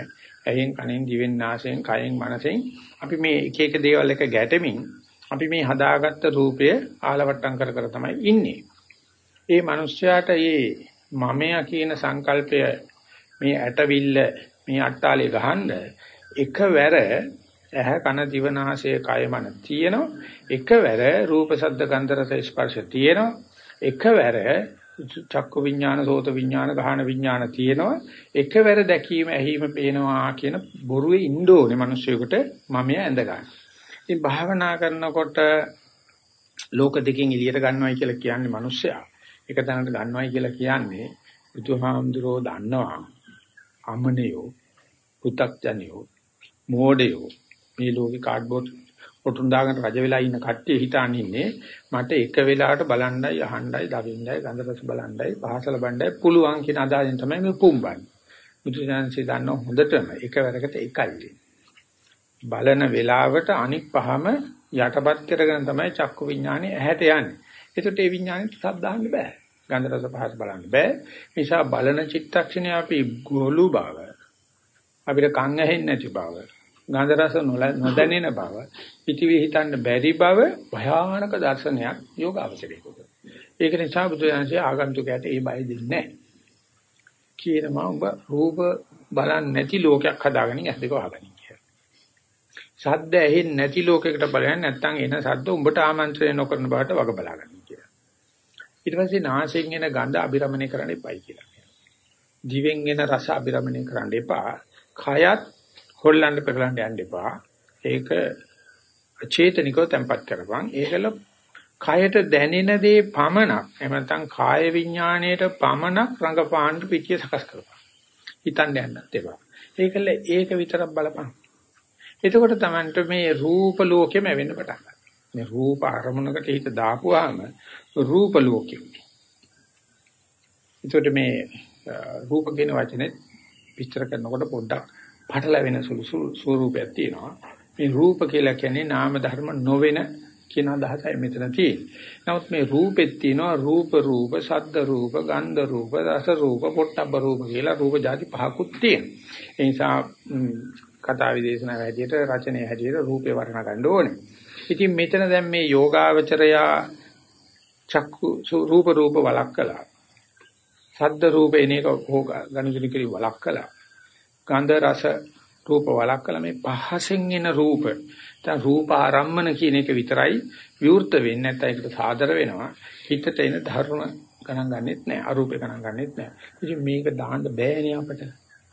ඇහෙන් කනෙන් දිවෙන් නාසයෙන් කයෙන් මනසෙන් අපි මේ එක එක දේවල් එක ගැටෙමින් අපි මේ හදාගත්ත රූපය ආලවට්ටම් කර කර තමයි ඉන්නේ. ඒ මිනිස්සයාට මේ මමයා කියන සංකල්පය මේ ඇටවිල්ල මේ අට්ටාලේ ගහන්න එකවර ඇහ කන දිව නාසය කය මන තියෙනවා එකවර රූප ශබ්ද ගන්ධ රස ස්පර්ශ තියෙනවා එකවර චක්කු විඥාන සෝත විඥාන ගහන විඥාන තියෙනවා එකවර දැකීම ඇහිම පේනවා කියන බොරුවේ ඉන්න ඕනේ මිනිස්සුෙකුට මමයා ඇඳ ගන්න. ඉතින් භාවනා කරනකොට ලෝක දෙකෙන් එළියට ගන්නවයි කියලා කියන්නේ මිනිස්සයා. එක තැනකට ගන්නවයි කියලා කියන්නේ බුදුහාමුදුරෝ දන්නවා අමනියෝ පු탁ජනියෝ මෝඩයෝ. මේ ලෝකේ කාඩ්බෝඩ් පොටුන් දාගෙන රජ වෙලා ඉන්න කට්ටිය හිතාන ඉන්නේ මට එක වෙලාවට බලණ්ඩයි අහණ්ඩයි දකින්නයි ගඳ රස බලණ්ඩයි පහසල බණ්ඩයි පුළුවන් කියන අදහසින් තමයි මේ පුම්බන්නේ බුදුසසුනේ දන්න හොඳටම එකවරකට එකයි. බලන වෙලාවට අනික් පහම යටපත් කරගෙන තමයි චක්කු විඥානේ ඇහැට යන්නේ. ඒකට ඒ විඥානේ සද්දාන්න බෑ. ගන්ධ රස පහස බලන්න බෑ නිසා බලන චිත්තක්ෂණය අපි ගොළු බව අපිට කන් ඇහෙන්නේ නැති බව, ගන්ධ රස නොදැනෙන බව, පිටිවි හිතන්න බැරි බව භයානක දර්ශනයක් යෝග අවශ්‍යකේකට. ඒක නිසා බුදුරජාණන්සේ ආගන්තුකයට ඒ බය දෙන්නේ නැහැ. කියනවා ඔබ රූප බලන්නේ නැති ලෝකයක් හදාගෙන ඇස් දෙක වහගන්න කියලා. සද්ද ඇහෙන්නේ නැති ලෝකයකට බලන්නේ නැත්නම් එන සද්ද උඹට ආමන්ත්‍රණය නොකරන බවට වග බලාගන්න කියලා. ඊට පස්සේ නාසයෙන් එන ගඳ අබිරමණය කරන්න එපයි කියලා. දිවෙන් එන රස අබිරමණය කරන්න එපා. කයත් හොල්ලන්න පෙරලන්න යන්න එපා. ඒක චේතනිකව තැම්පත් කරපන්. ඒකල කයට දැනෙන දේ පමණක් එහෙම නැත්නම් කාය විඥාණයට පමණක් රඟපාන්න පිටිය සකස් කරපන්. හිතන්න යන්නත් එපා. ඒකල ඒක විතරක් බලපන්. එතකොට Tamanට මේ රූප ලෝකෙම වෙන්න පටන් ගන්නවා. මේ රූප අරමුණකට හිත දාපුවාම රූප ලෝකෙ. එතකොට මේ රූප කියන වචනේ විස්තර කරනකොට පොඩ්ඩක් පටලැවෙන සුළු ස්වරූපයක් තියෙනවා. මේ රූප කියලා කියන්නේ නාම ධර්ම නොවන කියන අදහසයි මෙතන තියෙන්නේ. නමුත් මේ රූපෙත් තියෙනවා රූප රූප, ශබ්ද රූප, ගන්ධ රූප, රස රූප, පොට්ටබ්බ රූප කියලා රූප જાති පහකුත් තියෙනවා. ඒ නිසා කතා විදේශනා වැඩියට රචනයේ හැටියට රූපේ වර්ණ ගන්න ඕනේ. ඉතින් මෙතන දැන් මේ යෝගාවචරයා චක්කු රූප රූප වලක් කළා. ශබ්ද රූප එන එක ගනුදෙනු කිරි වලක් කළා. ගන්ධ රස රූප වලක් කළා මේ පහසෙන් එන රූප. දැන් රූප ආරම්මන කියන එක විතරයි විවෘත වෙන්නේ නැත්නම් ඒකට සාදර වෙනවා. හිතට එන ධර්ම ගණන් ගන්නෙත් නැහැ. අරූපේ ගණන් ගන්නෙත් නැහැ. ඉතින් මේක දාන්න බෑනේ අපිට.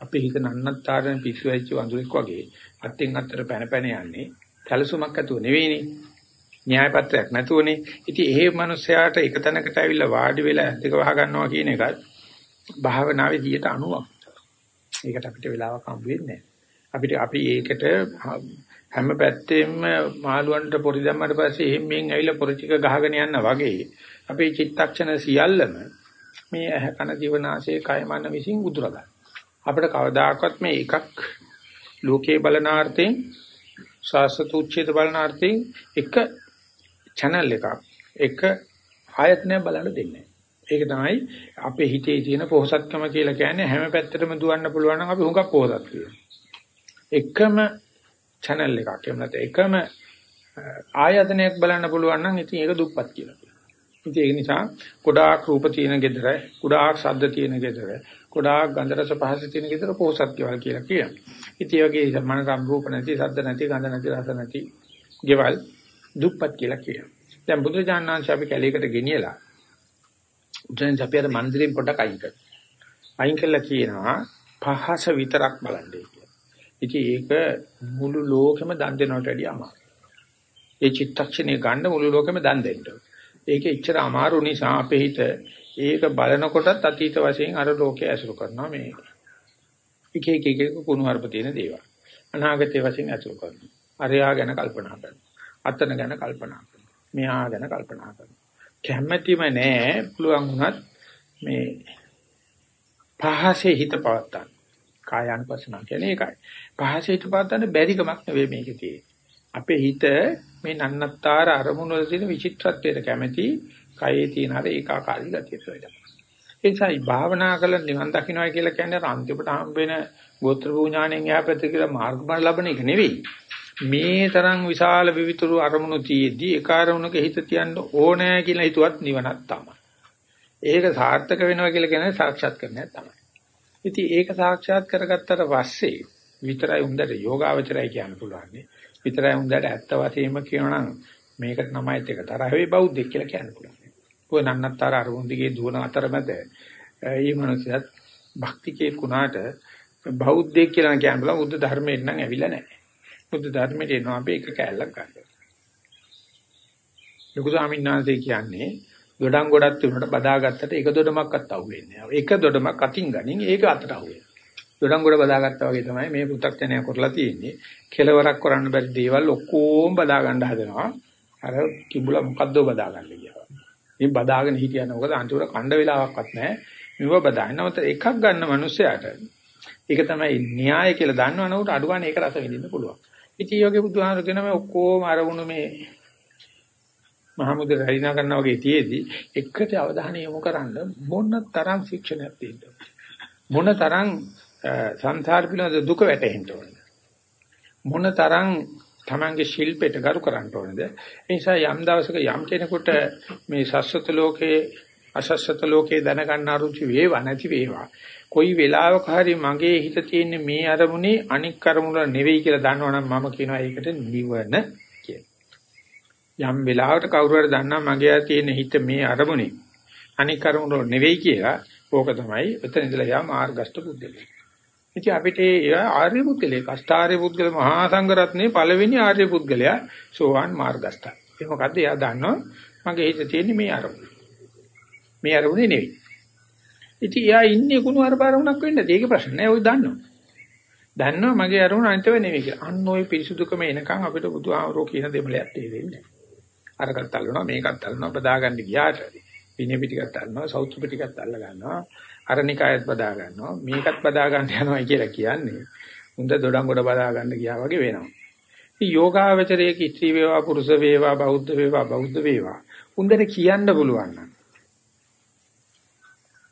අපේ හිත නන්නත්තරන් පිස්සු වෙච්ච වඳුරෙක් වගේ අත්ෙන් අත්තර පැන පැන යන්නේ. සැලසුමක් ඇතුව නෙවෙයිනේ. න්‍යාය පත්‍රයක් නැතුවනේ. ඉතින් එහෙම මිනිස්සයාට එක තැනකට ඇවිල්ලා වාඩි වෙලා ඇද්දක වහ ගන්නවා කියන එකත් භාවනාවේ 90ක්. ඒකට අපිට වෙලාවක් හම්බ වෙන්නේ අපිට අපි ඒකට හැම පැත්තෙම මාළුවන්ට පොරි දැම්මට පස්සේ එහෙම මෙන් ඇවිල්ලා පොරි ටික ගහගෙන යනවා වගේ අපේ චිත්තක්ෂණ සියල්ලම මේ ඇහ කන දිවනාසය කය මන විසින් උදුරගන්න. අපිට කවදාකවත් මේ එකක් ලෝකේ බලනාර්ථයෙන් ශාස්ත්‍ර උච්ඡේද බලනාර්ථයෙන් එක channel එකක් එක ආයතනය බලන්න දෙන්නේ. ඒක තමයි අපේ හිතේ තියෙන පොහසත්කම කියලා කියන්නේ හැම පැත්තටම දුවන්න පුළුවන් නම් අපි හුඟක් පොහසත් කියනවා. එකම channel එකක් එහෙම නැත්නම් එකම ආයතනයක් බලන්න පුළුවන් නම් ඉතින් ඒක දුප්පත් කියලා කියනවා. ඉතින් ඒක නිසා ගොඩාක් රූප තියෙන gedara, ගොඩාක් ශබ්ද තියෙන gedara, ගොඩාක් ගන්ධ රස පහස තියෙන gedara පොහසත් කියලා කියලා කියනවා. ඉතින් ඒ වගේ මන සම්රූප නැති, ශබ්ද නැති, ගන්ධ නැති, රස නැති ගෙවල් දුප්පත් කියලා කියනවා. දැන් බුදුජානනාංශ අපි කැලේකට ගෙනියලා උදෙන් අපි අර මන්දිරෙන් පොඩක් අයින් කරනවා. අයින් කළා කියනවා පහස විතරක් බලන්නේ කියලා. ඉතින් ඒක මුළු ලෝකෙම දන් දෙනවට වැඩිය අමාරුයි. ඒ චිත්තක්ෂණය ගන්න මුළු ලෝකෙම දන් දෙන්න. ඒක එච්චර අමාරු නිසා අපේ හිත ඒක බලනකොටත් අතීත වශයෙන් අර ලෝකයේ ඇසුරු කරනවා මේ. එක එක එක කුණු හarp තියෙන දේවල්. අනාගතයේ වශයෙන් ඇසුරු කරනවා. අරයා ගැන කල්පනා කරනවා. අතන ගැන කල්පනා කරනවා. මෙහා ගැන කල්පනා කරනවා. කැමැතිම නෑ පුළුවන් වුණත් මේ පහසේ හිත පවත්තන්න. කායानुපස්සන කියන්නේ ඒකයි. පහසේ හිත පවත්තන්න බැරිකමක් නෙවෙයි මේකේ තියෙන්නේ. අපේ හිත මේ නන්නත්තර අරමුණු වල තියෙන විචිත්‍රත්වයට කැමැති කයේ තියෙන අර ඒකාකාරී ගතියට වැඩ. ඒ නිසායි භාවනා කළ නිවන් දකින්නයි කියලා කියන්නේ අන්තිමට හම්බ වෙන ගෝත්‍ර භූඥාණයෙන් එහා පැත්තට කියලා මාර්ගඵල ලබන එක නෙවෙයි. මේ තරම් විශාල විවිතුරු අරමුණු තියේදී ඒ කාර්මුණක හිත තියන්න ඕනෑ කියලා හිතුවත් නිවනක් තමයි. ඒක සාර්ථක වෙනවා කියලා කියන්නේ සාක්ෂාත් කරන්නයක් තමයි. ඉතින් ඒක සාක්ෂාත් කරගත්තට පස්සේ විතරයි උන්දට යෝගාවචරයි කියන්න පුළුවන්. විතරයි උන්දට ඇත්ත වශයෙන්ම කියනනම් මේකට නමයිත් එක තරහ වෙයි බෞද්ධෙක් කියලා කියන්න පුළුවන්. ඔය නන්නත්තර අරමුණු දිගේ දුවන අතරමැද මේ මනසත් භක්තිකේ කුණාට බෞද්ධෙක් කියලා කියන්න පුළුවන් බුද්ධ ධර්මයෙන් නම් ඇවිල්ලා නැහැ. බුද්ධ ධර්මයට එනවා අපි එක කැලලක් ගන්න. ලොකු ස්වාමීන් වහන්සේ කියන්නේ දොඩම් ගොඩක් තිබුණාට බදාගත්තට එක දොඩමක්වත් අහුවෙන්නේ නැහැ. එක දොඩමක් අතින් ගනින් ඒක අතට අහුවෙනවා. දොඩම් ගොඩ බදාගත්තා වගේ තමයි මේ පු탁ජනය කරලා තියෙන්නේ. කෙලවරක් කරන්න බැරි දේවල් ඔක්කොම බදා ගන්න හදනවා. අර කිඹුලා මොකද්ද බදාගන්න කියලා. මේ බදාගෙන හිටියන මොකද අන්තිමට කණ්ඩ වෙලාවක්වත් නැහැ. මෙව බදාගෙන. නමුත් එකක් ගන්න මිනිස්සයාට ඒක තමයි න්‍යාය කියලා දන්නවනකොට අඩු ගන්න ඒක රස විඳින්න පුළුවන්. ඉතින් යෝගේ බුදුහාමර කියන මේ ඔක්කොම අරමුණු මේ මහමුද රැිනා කරනවා වගේ තියේදී එකට අවධානය යොමු කරන්න මොන තරම් ශික්ෂණයක් තියෙනවද මොන තරම් සංසාර පිළිබඳ දුක වැටහෙන්න ඕනද මොන තරම් තමන්ගේ ශිල්පයට ගරු කරන්න ඕනද ඒ නිසා යම් දවසක යම් කෙනෙකුට මේ සස්වත ලෝකේ අසස්වත ලෝකේ දැනගන්න අරුචි වේවා නැති වේවා කොයි වෙලාවක හරි මගේ හිත තියෙන්නේ මේ අරමුණේ අනික් අරමුණ නෙවෙයි කියලා දන්නවනම් මම කියනවා ඒකට නිවන කියලා. යම් වෙලාවකට කවුරු හරි දන්නා මගේ තියෙන හිත මේ අරමුණේ අනික් අරමුණ නෙවෙයි කියලා ඕක තමයි එතන ඉඳලා යා මාර්ගස්ත බුද්ධිය. ඉතින් අපිට ඒ ආර්ය පුද්ගලයා, කෂ්ඨාර්ය පුද්ගල මහා සංඝරත්නයේ පළවෙනි ආර්ය පුද්ගලයා සෝවාන් මාර්ගස්ථ. ඒ මොකද්ද? එයා දන්නවා මගේ හිතේ තියෙන්නේ මේ අරමුණ. මේ අරමුණේ නෙවෙයි. ඉතින් එයා ඉන්නේ කුණු අරපාරමුණක් වෙන්නද? ඒක ප්‍රශ්න නෑ. ඔය දන්නවා. දන්නවා මගේ අරමුණ අනිතව නෙවෙයි කියලා. අන්න ওই පිරිසුදුකම එනකන් අපිට බුදුහාමරෝ කියන දෙමලයක් තේරෙන්නේ නෑ. අරකට අල්ලනවා මේකත් අල්ලනවා බදාගන්න ගියාට විනය පිටිකත් අල්ලනවා සෞත්‍ර පිටිකත් අල්ල ගන්නවා අරනිකායත් බදා ගන්නවා මේකත් බදා ගන්න යනවා කියලා කියන්නේ හොඳ දොඩම් ගොඩ බදා ගන්න ගියා වගේ වෙනවා. ඉතින් යෝගාවචරයේ කිත්‍රි වේවා පුරුෂ වේවා බෞද්ධ වේවා බෞද්ධ වේවා උන්දට කියන්න පුළුවන් නම්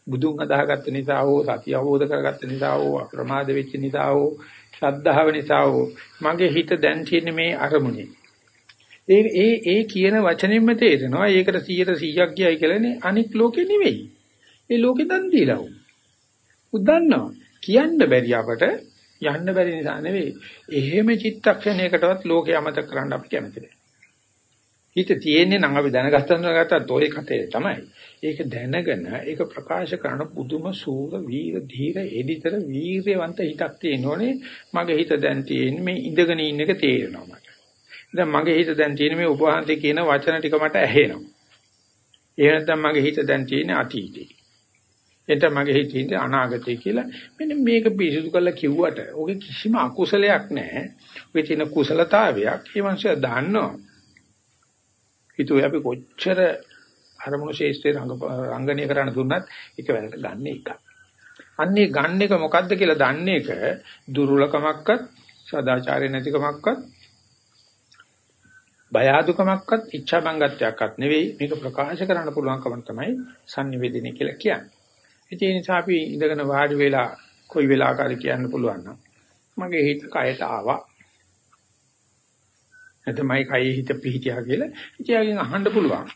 බුදුන් අදාහගත්ත නිසා හෝ සතිය අවබෝධ කරගත්ත නිසා හෝ අප්‍රමාද වෙච්ච නිසා හෝ ශ්‍රද්ධාව නිසා හෝ මගේ හිත දැන් තියෙන්නේ මේ අරමුණේ ඒ ඒ ඒ කියන වචනෙන්ම තේරෙනවා ඒකට 100ට 100ක් කියයි කියලානේ අනික් ලෝකේ නෙවෙයි. ඒ ලෝකේ දන් දීලා උ. උදන්නවා. කියන්න බැරි අපට යන්න බැරි නිසා නෙවෙයි. එහෙම චිත්තක්ෂණයකටවත් ලෝකේ අමතක කරන්න අපි කැමති නැහැ. හිත තියෙන්නේ නම් අපි දැනගත්තම ගත්තත් ඔය කතේ තමයි. ඒක දැනගෙන ඒක ප්‍රකාශ කරන පුදුම සූර වීර ධීර එඩිතර වීරයවන්ත හිතක් තියෙනෝනේ. මගේ හිත දැන් තියෙන්නේ මේ ඉඳගෙන ඉන්න එක තේරෙනවා මට. දැන් මගේ හිත දැන් තියෙන මේ උපවාසයේ කියන වචන ටික මට ඇහෙනවා. ඒ නැත්නම් මගේ හිත දැන් තියෙන අතීතේ. එතන මගේ හිතේ තියෙන අනාගතේ කියලා මෙන්න මේක පිරිසුදු කරලා කිව්වට ඔගේ කිසිම අකුසලයක් නැහැ. ඔගේ තියෙන කුසලතාවයක් ඒ මනුස්සයා දන්නවා. හිතුවේ අපි කොච්චර අරමුණු ශේෂ්ත්‍රේ රංගනීය කරන්න දුන්නත් එක වෙලට ගන්න එක. අන්නේ ගන්න එක මොකද්ද කියලා දන්නේ එක දුර්වලකමක්වත් සදාචාරය නැතිකමක්වත් බය අදුකමක්වත් ඉච්ඡා බංගත්වයක්වත් නෙවෙයි මේක ප්‍රකාශ කරන්න පුළුවන්කම තමයි sannivedana කියලා කියන්නේ. ඒ නිසා අපි ඉඳගෙන වාඩි වෙලා කොයි වෙලාවකරි කියන්න පුළුවන් නම් මගේ හිත කයට ආවා. එතමයි කයේ හිත පිහිටියා කියලා ඉතියාගෙන් අහන්න පුළුවන්.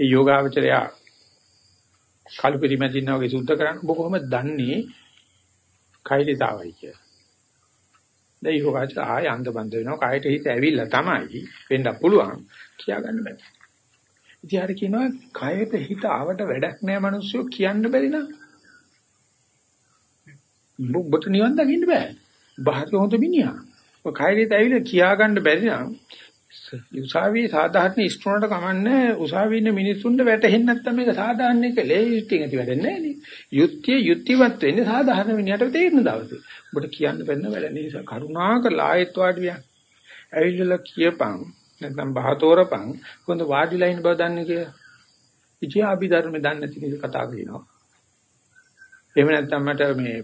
ඒ යෝගාවචරය කල්පිරි මැදින්නා වගේ සුද්ධ කරන්න ඔබ කොහොමද දන්නේ කයිලිතාවයි කියලා. දැන් යෝගාචර ආය අන්ධබන්ද වෙනවා කායට හිත ඇවිල්ලා තමයි වෙන්න පුළුවන් කියා ගන්න බෑ. ඉතින් හරි කියනවා කායට හිත ආවට වැඩක් නෑ මිනිස්සු කියන්න බැරි නම් ඔබට නිවන් දකින්න බෑ. බාහිර හොඳ මිනිහා. ඔය කායට හිත ඇවිල්ලා කියා ගන්න බැරි නම් උසාවියේ සාධාරණ ඉස්තුනට කමන්නේ උසාවියේ ඉන්න මිනිස්සුන්ට වැටහෙන්නේ නැත්නම් මේක සාධාරණ එක ලේ යුක්තිය ඇති වැඩන්නේ නැහැ නේ. යුක්තිය යුක්තිවත් වෙන්නේ සාධාරණ මිනිහට තේරෙන දවසේ. ඔබට කියන්න බැන්න වැඩ නිසා කරුණාකරලා ආයෙත් වාඩි වියන්. ඇවිල්ලා කියපන් නැත්නම් බහතෝරපන් කොහොමද වාඩිලා ඉන්න බව දන්නේ කියලා. ඉතියා අපි ධර්ම දන්නේ නැති නිසා කතා කරනවා. එහෙම නැත්නම් මට මේ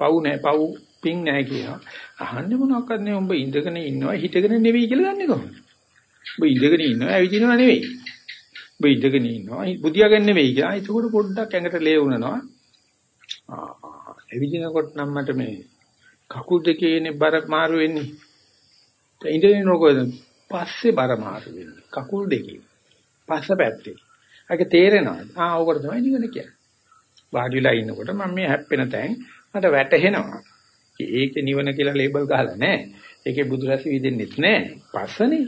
පව් නැහැ පව් පිං නැහැ කියනවා. අහන්නේ මොනවක්වත් නෙවෙයි උඹ ඉඳගෙන ඉන්නවා හිටගෙන නෙවෙයි කියලා දන්නේ කොහොමද? උඹ ඉඳගෙන ඉන්නවා ඇවිදිනව නෙවෙයි. උඹ ඉඳගෙන ඉන්නවා බුදියාගෙන නෙවෙයි කියලා. ඒකෝට පොඩ්ඩක් ඇඟට ලේ වුණනවා. ආ ඇවිදිනකොට නම් මට මේ කකුල් දෙකේනේ බර මාරු වෙන්නේ. ඉඳගෙන නෝකද පස්සේ බර මාරු වෙන්නේ. කකුල් දෙකේ. පස්ස පැත්තේ. ඒක තේරෙනවා. ආ ඕකට තමයි නිවන කියන්නේ. වාඩි වෙලා ඉන්නකොට මම මේ හැප්පෙන තැන් මට වැටහෙනවා. ඒක නිවන කියලා ලේබල් ගහලා නැහැ. ඒකේ බුදුරැස් විදින්නෙත් නැහැ. පස්සනේ.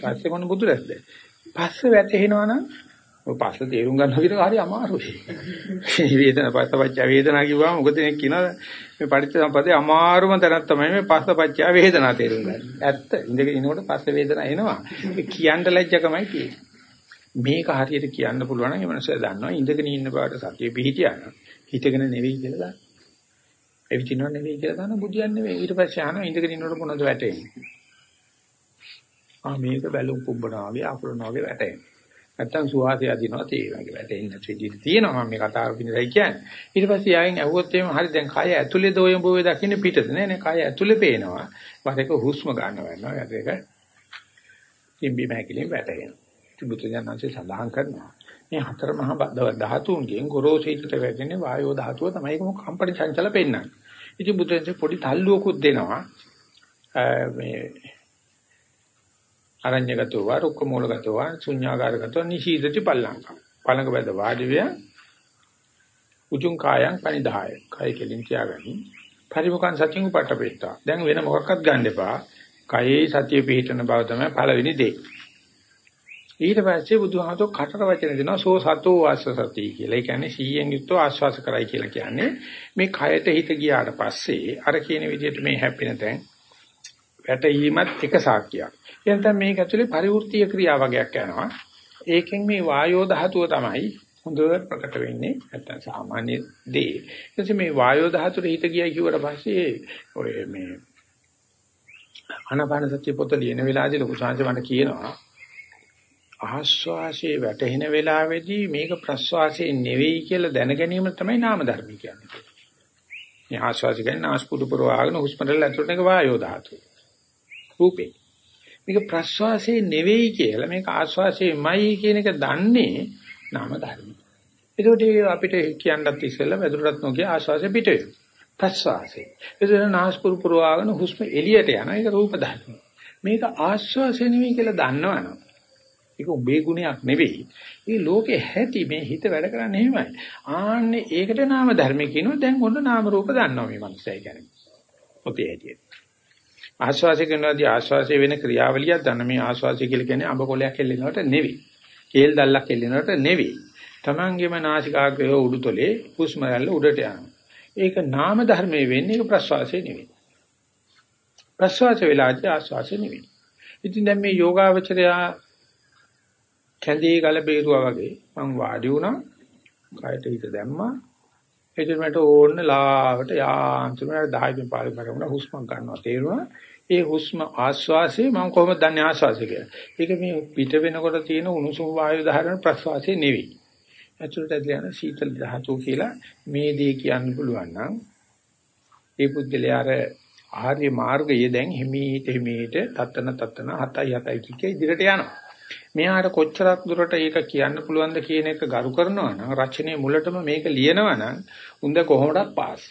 පස්සේ මොන බුදුරැස්ද? පස්ස වැටෙනවා නම් ඔය පස්ස තේරුම් ගන්න විදිහ හරි අමාරුයි. වේදනා පස්සපච්ච වේදනා කිව්වම මොකද කෙනෙක් කියනවා මේ පරිච්ඡේදපදේ අමාරුම තැනක් තමයි මේ පස්සපච්ච වේදනා තේරුම් ගන්න. ඇත්ත ඉඳගෙන ඉනකොට පස්ස වේදනා එනවා. ඒ කියන්න ලැජ්ජකමයි තියෙන්නේ. මේක හරියට කියන්න පුළුවන් නම් ඒ මනසට දන්නවා ඉඳගෙන ඉන්න බවට සතිය පිහිටියා නම් හිතගෙන නෙවෙයි කියලා දන්නවා. එවිචිනව නෙවෙයි කියලා දන්න බුදියන් නෙවෙයි. ඊට පස්සේ ආනවා ඉඳගෙන ඉන්නකොට මොනවද වැටෙන්නේ? ආ මේක බැලුම් කුඹනවා වගේ අකුරනවා වගේ වැටෙන්නේ. නැත්තම් සුවාසය අදිනවා තේ වගේ වැටෙන්නේ නැති විදිහට තියෙනවා මම මේ කතාව පිළිසයි කියන්නේ. ඊට පස්සේ ආයෙන් ඇහුවොත් එහෙම හරි දැන් කය ඇතුලේ දෝයම් බෝවේ දකින්නේ පිටත නෑ නේ කය ඇතුලේ පේනවා. වරක හුස්ම ගන්න වෙනවා. ඒක තිම්බි මහැකිලින් වැටෙනවා. තිබුතුජානන්සේ සඳහන් කරනවා. මේ හතර මහා ධාතුන්ගෙන් ගොරෝසීතට වැටෙන්නේ වායෝ ධාතුව තමයි ඒක කම්පන චංචල පෙන්නන්නේ. ඉතින් බුදුන්සේ පොඩි තල්ලුවකුත් දෙනවා. මේ අරඤ්‍යගතව රුක්ක මූලගතව ශුඤ්ඤාගාරගතව නිශීදති පල්ලංකම්. පළඟ බැද වාඩි විය උජුං කායං පනිදාය. කය කෙලින් තියාගනි පරිමුඛං සතිය උපට්ඨපෙත්තා. දැන් වෙන මොකක්වත් ගන්න එපා. කයේ සතිය පිහිටන බව තමයි පළවෙනි දේ. ඊට පස්සේ බුදුහාමතෝ කටට වචන දෙනවා සෝ සතෝ ආස්වාසති කියලා. ඒ කියන්නේ සීයෙන් යුක්තව ආස්වාස කරයි කියලා කියන්නේ මේ කයට හිත ගියාට පස්සේ අර කියන විදිහට මේ හැපෙන තැන් වැටීමත් එක සාක්කියක්. එතන මේක ඇතුලේ පරිවෘත්තීය ක්‍රියා වගේක් යනවා. ඒකෙන් මේ වායෝ ධාතුව තමයි හොඳට ප්‍රකට වෙන්නේ නැත්නම් සාමාන්‍ය දේ. ඊට මේ වායෝ ධාතුවේ හිත ගියා කිව්වට පස්සේ ඔය මේ ආනාපාන සතිය පොත ලියන වෙලාවේදී ලොකු සංජය මට කියනවා ආස්වාසේ වැටෙන වෙලාවේදී මේක ප්‍රස්වාසයේ නෙවෙයි කියලා දැන ගැනීම තමයි නාම ධර්ම කියන්නේ. මේ ආස්වාසි කියන්නේ ආස්පුඩු පුරවාගෙන හුස්ම රැල්ල ඇතුළට එක වායෝ ධාතුව. රූපේ. මේක ප්‍රස්වාසයේ නෙවෙයි කියලා මේක ආස්වාසයේමයි කියන එක දන්නේ නාම ධර්ම. ඒකට අපිට කියන්නත් ඉස්සෙල්ලා වැදුරටත් නොකිය ආස්වාසය පිට වෙනවා. ප්‍රස්වාසය. එතන නාස්පුරු පුරවාගෙන හුස්ම එළියට යන එක රූප ධර්ම. මේක ආස්වාසය නෙවෙයි කියලා දන්නවනම් ඒක උඹේ ගුණයක් නෙවෙයි. මේ ලෝකේ හැටි මේ හිත වැඩ කරන්නේ එහෙමයි. ආන්නේ ඒකට නාම ධර්ම කියනවා. දැන් ඔන්න නාම රූප දන්නවා මේ මනුස්සය කියන්නේ. ඔතේ හැටියට. ආස්වාසය කරනවාදී ආස්වාසය වෙන ක්‍රියාවලියක් දන්න මේ ආස්වාසය කියලා කියන්නේ අඹ කොලයක් එල්ලෙනවට නෙවෙයි. කේල් දැල්ලක් එල්ලෙනවට නෙවෙයි. Tamangeම නාසිකාග්‍රය උඩුතලේ හුස්ම රැල්ල උඩට යනවා. ඒක නාම ධර්මයේ වෙන්නේ ඒක ප්‍රස්වාසය නෙවෙයි. ප්‍රස්වාස වෙලාදී ආස්වාසය නෙවෙයි. ඉතින් දැන් මේ යෝගාවචරයා කැඳේ ගල බේරුවා වගේ මං වාඩි වුණා. කයට හිත දැම්මා. එතන මට ඕන්න ලාවට යාන්ත්‍රමට 10 පින් පාලි කරගෙන හුස්ම ගන්නවා තේරුණා. ඒ හුස්ම ආස්වාසේ මම කොහොමද දන්නේ ආස්වාසේ කියලා. ඒක මේ පිට වෙනකොට තියෙන උණුසුම් වායු ධාරණ ප්‍රස්වාසේ නෙවෙයි. ඇතුළට ඇදලා යන සීතල ධාතු කියලා මේ දේ කියන්න පුළුවන් නම් ඒ පුද්ගලයා අර ආර්ය මාර්ගයේ දැන් හිමීට හිමීට තත්තන තත්තන හතයි හතයි කික ඉදිරියට යනවා. මෙයාට කොච්චරක් දුරට ඒක කියන්න පුළුවන්ද කියන එක ගරු කරනවා නම් රචනයේ මුලටම මේක ලියනවා නම් උන්ද කොහොමඩක් පාස්.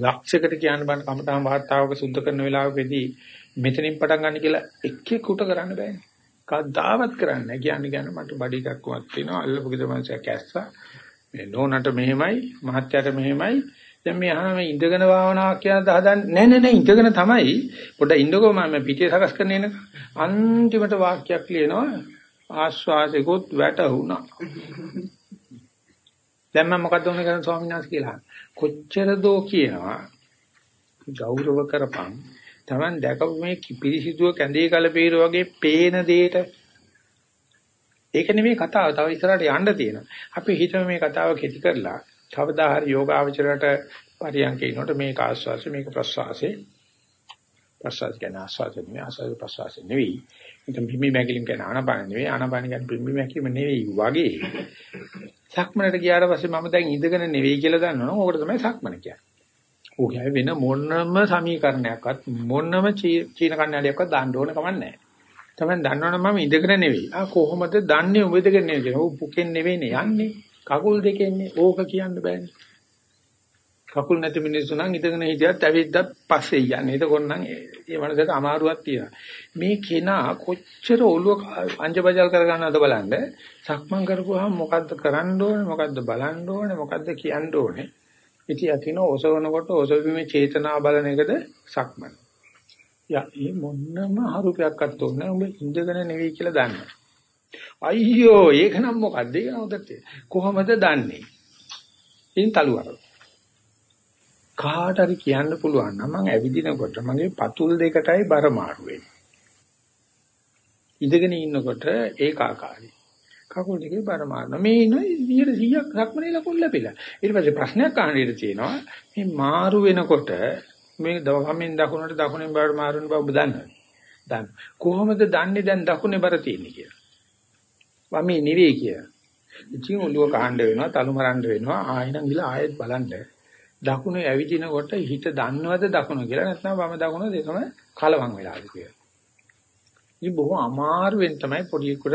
ලක්ෂයකට කියන්න බෑ කමතාම වාර්තාවක සුද්ධ කරන වෙලාවෙදී මෙතනින් පටන් ගන්න කියලා එක් එක්කට කරන්න බෑනේ. කවදාවත් කරන්නේ නැහැ. කියන්නේ කියන්නේ මට බඩි එකක්වත් තියෙනවා. අල්ලපු ගෙදර මනුස්සයා කැස්සා. මේ නෝනට මෙහෙමයි, මහත්යට මෙහෙමයි. දැන් මේ අහන මේ ඉඳගෙන භාවනාවක් කියන හදන්නේ නෑ නෑ නෑ ඉඳගෙන තමයි. පොඩ්ඩ ඉඳගෝ මම පිටිය සකස් කරන එනක. අන්තිමට වාක්‍යයක් ලියනවා. ආස්වාසෙකොත් වැටුණා. දැන් මම මොකද්ද උනේ කරන්නේ ස්වාමීන් වහන්සේ කියලා. කොච්චර දෝ කියනවා. ගෞරව කරපන් Taman දැකපු මේ පිරිසිදුව කැඳේ කලපීර වගේ පේන දෙයට ඒක නෙමෙයි කතාව. තව ඉස්සරහට යන්න තියෙනවා. අපි හිතමු මේ කතාව කෙටි කරලා කවදා හරි යෝගාවචරයට පරියන්කේනොට මේක ආස්වාසය මේක ප්‍රස්වාසය ප්‍රස්වාස කියන ආස්වාසය නෙමෙයි ආස්වාස ප්‍රස්වාසය නෙවෙයි. ඒක බිම්බි මැකිලිම් කියන ආනපාන නෙවෙයි ආනපාන කියන බිම්බි මැකිලිම නෙවෙයි වගේ. සක්මනට ගියාට පස්සේ මම දැන් ඉඳගෙන නෙවෙයි කියලා දන්නවනම් ඕකට තමයි සක්මන කියන්නේ. ඕකේ වෙන මොනම සමීකරණයක්වත් මොනම චීන කන්නඩියක්වත් දාන්න ඕන කමක් නැහැ. තමයි දන්නවනම් මම ඉඳගෙන නෙවෙයි. ආ කොහොමද දන්නේ උඹ ඉඳගෙන නෙවෙයි. ඔව් පුකෙන් නෙවෙයිනේ යන්නේ. කකුල් දෙකෙන්නේ ඕක කියන්න බෑනේ. කකුල් නැති මිනිස්සු නම් ඉඳගෙන හිටියත් ඇවිද්දත් පස්සේ යන්නේ. එතකොට නම් ඒ මනසට අමාරුවක් තියෙනවා. මේ කෙනා කොච්චර ඔළුව අංජබජල් කරගන්නවද බලන්න. සක්මන් කරපුවාම මොකද්ද කරන්න ඕනේ? මොකද්ද බලන්න ඕනේ? මොකද්ද කියන්න ඕනේ? ඉතින් අකින ඔසවනකොට ඔසවීමේ චේතනා බලන එකද සක්මන. යා මේ මොන්නම හරුපයක්වත් උන්නේ උඹ ඉඳගෙන නෙවෙයි කියලා දන්නවා. අයියෝ ඒක නම් මොකද්ද ඒක නෝදත් කොහොමද දන්නේ? ඉන් තලුවර. කාට හරි කියන්න පුළුවන් නම් මම ඇවිදිනකොට මගේ පතුල් දෙකටයි බර මාරු වෙන්නේ. ඉඳගෙන ඉන්නකොට ඒකාකාරයි. කකුල් දෙකේ බර මාරනවා. මේ ඉන්නේ 100ක් සක්මනේ ලකුණු ලැබිලා. ඊට පස්සේ ප්‍රශ්නයක් අහන්න ඉඩ තියෙනවා. මේ මාරු වෙනකොට මේ දවගමෙන් දකුණට දකුණෙන් බර මාරුන බව ඔබ දන්නවද? දන්න. කොහොමද දන්නේ දැන් දකුණේ බර තියෙන්නේ කියලා? වමේ නෙවෙයි කියලා. ඉතින් ඔළුව කහන්න වෙනවා, තලු මරන්න වෙනවා. ආයෙනම් ගිහලා ආයෙත් බලන්න. දකුණේ ඇවිදිනකොට හිත දන්නවද දකුණ කියලා නැත්නම් වම දකුණ දෙකම කලවම් වෙලාද කියලා. ඉතින් බොහොම අමාරුවෙන් තමයි පොඩි එකට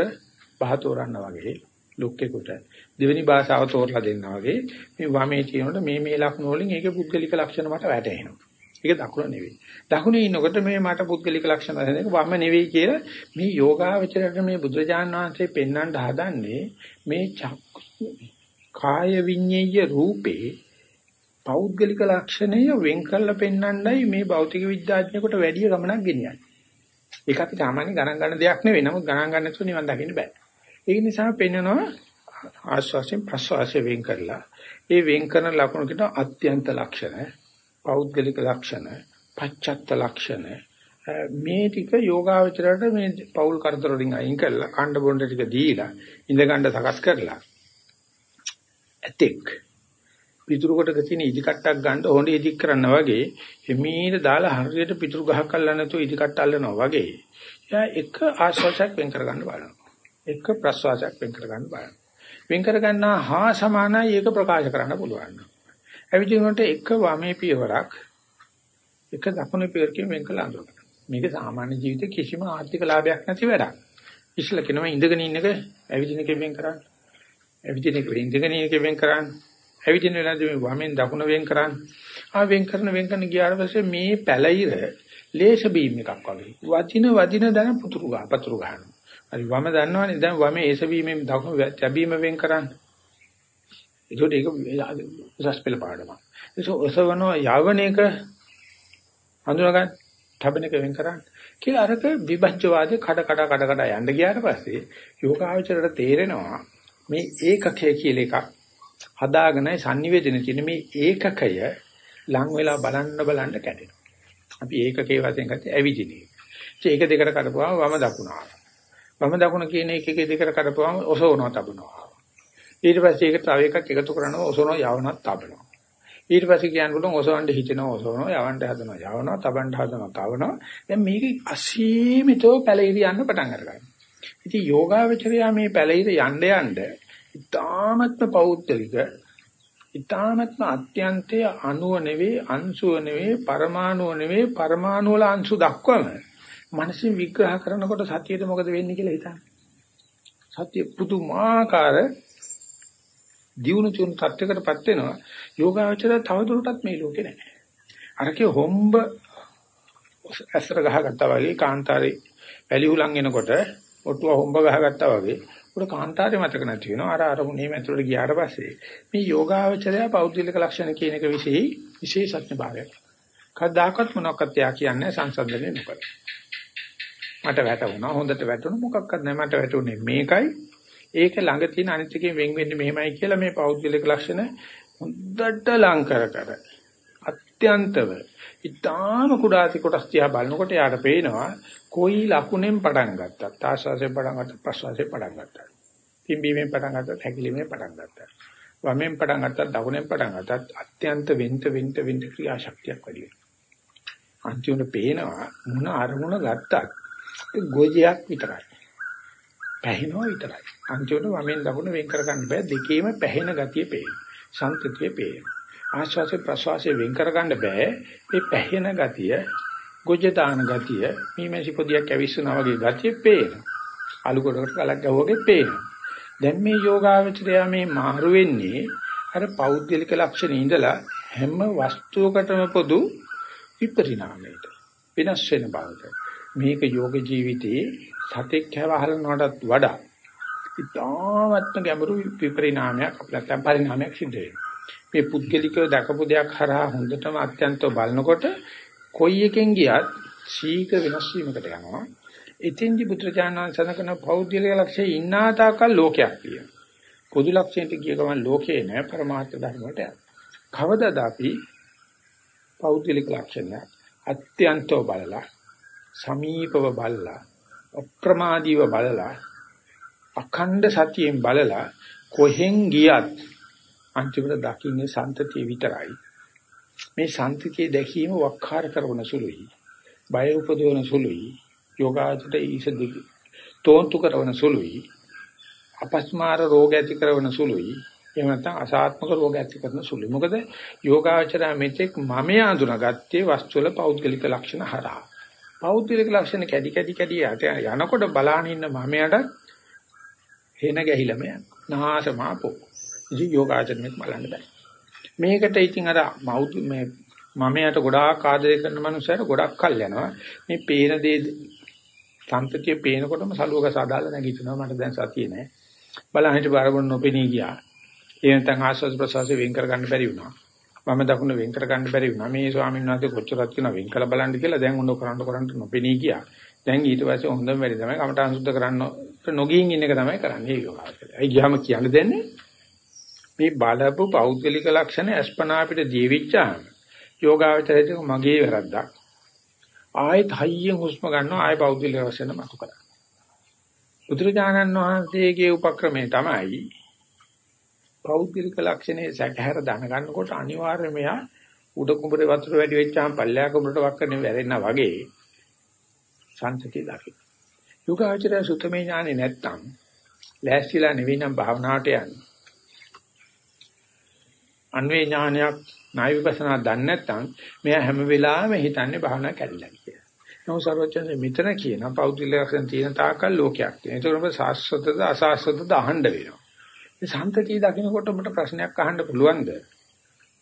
පහ තෝරන්න වගේ ලොක්කෙකුට දෙවෙනි භාෂාව තෝරලා දෙන්නා වගේ මේ වමේ තියෙනකොට මේ මේ ලක්ෂණ වලින් ඒකේ පුද්ගලික ලක්ෂණ මට වැටහෙනවා. ඒක දකුණ නෙවෙයි. දකුණේ ඉන්නකොට මේ මට පුද්ගලික ලක්ෂණ දැනෙක වම නෙවෙයි කියලා මේ යෝගාවචරයට මේ බුදුරජාන් වහන්සේ පෙන්වන්න හදන්නේ මේ කාය විඤ්ඤේය රූපේ පෞද්ගලික ලක්ෂණය වෙන් කරලා පෙන්වන්නයි මේ භෞතික විද්‍යාඥයෙකුට වැඩි ගමනක් ගෙනියන්නේ. ඒක අපි සාමාන්‍ය ගණන් ගන්න දෙයක් නෙවෙයි. නමුත් ගණන් ගන්න නැතුව නිවන් දකින්න බෑ. ඒ නිසා පෙන්නනවා ආස්වාසයෙන් ප්‍රස්වාසයෙන් වෙන් කරලා ඒ වෙන් කරන ලක්ෂණ කියන අත්‍යන්ත ලක්ෂණ, පෞද්ගලික ලක්ෂණ, පච්චත්ත ලක්ෂණ මේ ටික යෝගාවචරයට මේ පෞල් කරදර වලින් අයින් කරලා කණ්ඩ බොණ්ඩ ටික දීලා ඉඳ ගන්න සකස් කරලා ඇතෙක්. පිටුරු කොටක තියෙන ඉදි කට්ටක් ගන්න හොඳ ඉදි කරන්න වගේ හිමීට දාලා හරියට පිටුරු ගහක් අල්ලන්න නැතුව ඉදි කට්ට අල්ලනවා වගේ එයා එක ආශ්වාසයක් වෙන් කර ගන්න බලනවා. එක ප්‍රශ්වාසයක් වෙන් කර ගන්න බලනවා. වෙන් කර ගන්නා හා සමානයි ඒක ප්‍රකාශ කරන්න පුළුවන්. ඇවිදිනකොට එක වමේ පියවරක් එක දකුණේ පියවරකින් වෙන් කළ අඳුරගන්න මේක සාමාන්‍ය ජීවිතේ කිසිම ආර්ථික ලාභයක් නැති වැඩක්. ඉස්සලා කියනවා ඉඳගෙන ඉන්න එක ඇවිදින එක වෙන් කරන්න. ඇවිදින එක ඉඳගෙන ඉන්න එක වෙන් කරන්න. ඇවිදින වෙලාවදී මේ වමෙන් දකුණ වෙන් කරන්න. ආ වෙන් කරන වෙන් කරන ගියාට පස්සේ මේ පැලිර ලේෂ බීම් එකක් වගේ. වදින වදින දන පුතුරු ගහ පතුරු ගන්නවා. හරි වම දන්නවනේ දැන් වමේ ඒස බීමෙන් දකුණ තැබීම වෙන් කරන්න. ඒකට ඒක උසස් පෙළ පාඩමක්. ඒක ඔසවනවා යවන එක හඳුනගන්න. තබන එක වෙන් කරන්න කියලා අරක විභජ්‍යවාදී කඩ කඩ කඩ කඩ යන්න ගියාට පස්සේ යෝගාචරයට තේරෙනවා මේ ඒකකය කියලා එකක් හදාගෙනයි sannivedana කියන මේ ඒකකය ලං වෙලා බලන්න බලන්න කැඩෙනවා. අපි ඒකකේ වශයෙන් ගත්තේ ඇවිදිනේ. ඒක දෙකට කඩපුවාම වම දකුණා. වම දකුණ කියන එකකේ දෙකට කඩපුවාම ඔසවනවා තබනවා. ඊට පස්සේ ඒක තව එකක් එකතු කරනවා ඔසවනවා යවනවා තබනවා. ඊට පස්සේ කියන්න පුළුවන් ඔසවන්න හිතෙනවා ඔසවනවා යවන්න හදනවා යවනවා තබන්න හදනවා තවනවා. දැන් මේක අසීමිතව පැලිරි යන්න පටන් අරගන්නවා. ඉතින් යෝගාවචරයා මේ පැලිරි යන්න යන්න ඉතාමත්ම පෞද්ගලික ඉතාමත්ම අත්‍යන්තයේ අණුව නෙවෙයි අංශුව නෙවෙයි පරමාණුව නෙවෙයි පරමාණු වල අංශු දක්වම මනසින් විග්‍රහ කරනකොට සතියේද මොකද වෙන්නේ කියලා හිතන්න. සතිය පුදුමාකාර දියුණු තුන තත්යකටපත් වෙනවා යෝගාචරය තවදුරටත් මේ ලෝකේ නැහැ. අරකේ හොම්බ ඇසර ගහගත්තා වගේ කාන්තාරේ වැලි උලන් එනකොට ඔටුව හොම්බ ගහගත්තා වගේ උඩ කාන්තාරේ මතක නැති වෙනවා. අර අරමුණේ ඇතුළට ගියාට පස්සේ මේ යෝගාචරය පෞද්ගලික ලක්ෂණ කියන එක વિશે විශේෂඥ භාවයක්. කවදාකවත් මොනක්වත් යා කියන්නේ සංසන්දනය නොකර. මට වැටුණා හොඳට වැටුණා මොකක්වත් නැහැ මට වැටුනේ මේකයි ඒක ළඟ තියෙන අනිත් එකෙන් වෙන් වෙන්නේ මෙහෙමයි කියලා මේ පෞද්ගලික ලක්ෂණ හොඳට ලං කර කර අත්‍යන්තව ඊටාම කුඩාති කොටස් තියා බලනකොට යාට පේනවා කොයි ලකුණෙන් පටන් ගත්තත් ආශාසයෙන් පටන් ගත්තත් ප්‍රසවාසයෙන් පටන් ගත්තත් පිම්බීමෙන් පටන් ගත්තත් හැකිලිමෙන් පටන් ගත්තත් වමෙන් පටන් ගත්තත් දකුණෙන් පටන් ගත්තත් අත්‍යන්ත වෙන්ත වෙන්ත වෙන්ත ක්‍රියාශක්තියක් වැඩි වෙනවා. අන්තිමට පේනවා මොන අරමුණ ගත්තත් ගොජයක් විතරයි. පැහැිනවා විතරයි. අන්තිමට වමෙන් දකුණ වෙන් කර ගන්න බෑ දෙකේම පැහැෙන ගතිය පේනවා සන්තතිය පේන. ආශ්වාසය ප්‍රශ්වාසය වෙන් කරගන්න බෑ. මේ පැහැෙන ගතිය, ගොජ දාන ගතිය, මීමැසි පොදියක් ඇවිස්සුනා වගේ ගතිය පේන. අලු කොටකට කලක් ගැහුවාගේ පේන. දැන් මේ යෝගාවචරය මේ මාරු වෙන්නේ අර පෞද්ගලික ලක්ෂණ ඉඳලා හැම වස්තුවකටම පොදු විපරිණාමයට වෙනස් වෙන බවට. මේක යෝග ජීවිතයේ සතෙක් හැවහලනටත් වඩා ඉතාමත්ම ගැඹුරු විපරිණාමයක් නැත්නම් පරිණාමයක් සිද්ධ වෙනවා. මේ පුද්ගලිකව දකපු දෙයක් හරහා හොඳටම අත්‍යන්තව බලනකොට කොයි එකෙන් ගියත් ශීඝ්‍ර වෙනස් වීමකට යනවා. එතෙන්දි පුත්‍රජානන් සනකන පෞද්ගලික ලක්ෂයේ ඉන්නා තාකල් ලෝකයක් තියෙනවා. පොදු ලක්ෂයට ගිය ගමන් ලෝකේ නෑ પરමාර්ථ ධර්ම වලට යනවා. කවදාද අපි පෞද්ගලික ලක්ෂණ අත්‍යන්තව බලලා සමීපව බලලා අප්‍රමාදීව බලලා අඛණ්ඩ සතියෙන් බලලා කොහෙන් ගියත් අන්තිමට දකින්නේ සන්තතිය විතරයි. මේ සන්තතිය දැකීම වක්කාර කරන සුළුයි. බය උපදවන සුළුයි. යෝගාචරයේ ඊස දිග තෝන්තු කරන සුළුයි. අපස්මාර රෝග ඇති කරන සුළුයි. එහෙම නැත්නම් අසාත්මක රෝග ඇති කරන සුළුයි. මොකද යෝගාචරය මෙතෙක් මම අඳුනගත්තේ වස්තුවල පෞද්ගලික ලක්ෂණ හරහා. පෞද්ගලික ලක්ෂණ කැඩි කැඩි කැඩි යනකොට බලාන ඉන්න මමයට හේන ගැහිලම යනවා. නාසමාපෝ. ඉතින් යෝගාචරණයක් බලන්න බෑ. මේකට ඉතින් අර මෞදු මේ මමයට ගොඩාක් ආදරය කරන මනුස්සයර ගොඩක් කල් යනවා. මේ පේන දේ සම්පතිය පේනකොටම සලුවක සාදාලා නැගිටිනවා. මට දැන් සතිය නෑ. බලන්න හිට බරබොන් නොපෙනී ගියා. ඒ නැත්නම් ආස්වාද ප්‍රසවාසයෙන් වෙන් කර ගන්න බැරි වුණා. මම දකුණ වෙන් කර ගන්න බැරි වුණා. මේ ස්වාමීන් වහන්සේ කොච්චරක් කියන වෙන් කළ බලන්න කියලා දැන් උන්න කරන්න කරන්න නොපෙනී ගියා. දැන් ඊට පස්සේ හොඳම වැඩි තමයි කමඨාන් සුද්ධ කරන්න නොගියින් ඉන්න එක තමයි කරන්නේ ඒක වාස්තවයි. ඒ ගියාම කියන්න දෙන්නේ මේ බලපු පෞද්ගලික ලක්ෂණ අස්පනා අපිට දීවිච්චාම යෝගාවචරයට මගේ වැරද්දක්. ආයෙත් හයියෙන් හුස්ම ගන්නවා ආයෙ පෞද්ගලික ලක්ෂණ මතු කරා. බුදුරජාණන් වහන්සේගේ උපක්‍රමය තමයි පෞද්ගලික ලක්ෂණේ සැකහැර දැනගන්නකොට අනිවාර්යයෙන්ම මෙයා උඩ කුඹුරේ වතුර වැඩි වෙච්චාම පල්ලෑ කුඹුරට වක්කනේ වැරෙනා වගේ සංතතිය දකින්න. යෝගාචරය සුතමේ ඥානෙ නැත්තම් ලෑස්තිලා නෙවෙයි නම් භාවනාවට යන්නේ. අන්වේ ඥානයක් ණය විපස්සනා දන්නේ නැත්තම් මෙයා හැම වෙලාවෙම හිතන්නේ භාවනා කැඩිලා කියලා. නමුත් සර්වඥයන් මෙතන කියන පෞද්ගලික ලක්ෂණ තියෙන තාකල් ලෝකයක් තියෙනවා. ඒතකොට ඔබ සාස්වතද අසාස්වතද අහන්න වෙනවා. මේ සංතතිය දකින්නකොට ඔබට ප්‍රශ්නයක් අහන්න පුළුවන්ද?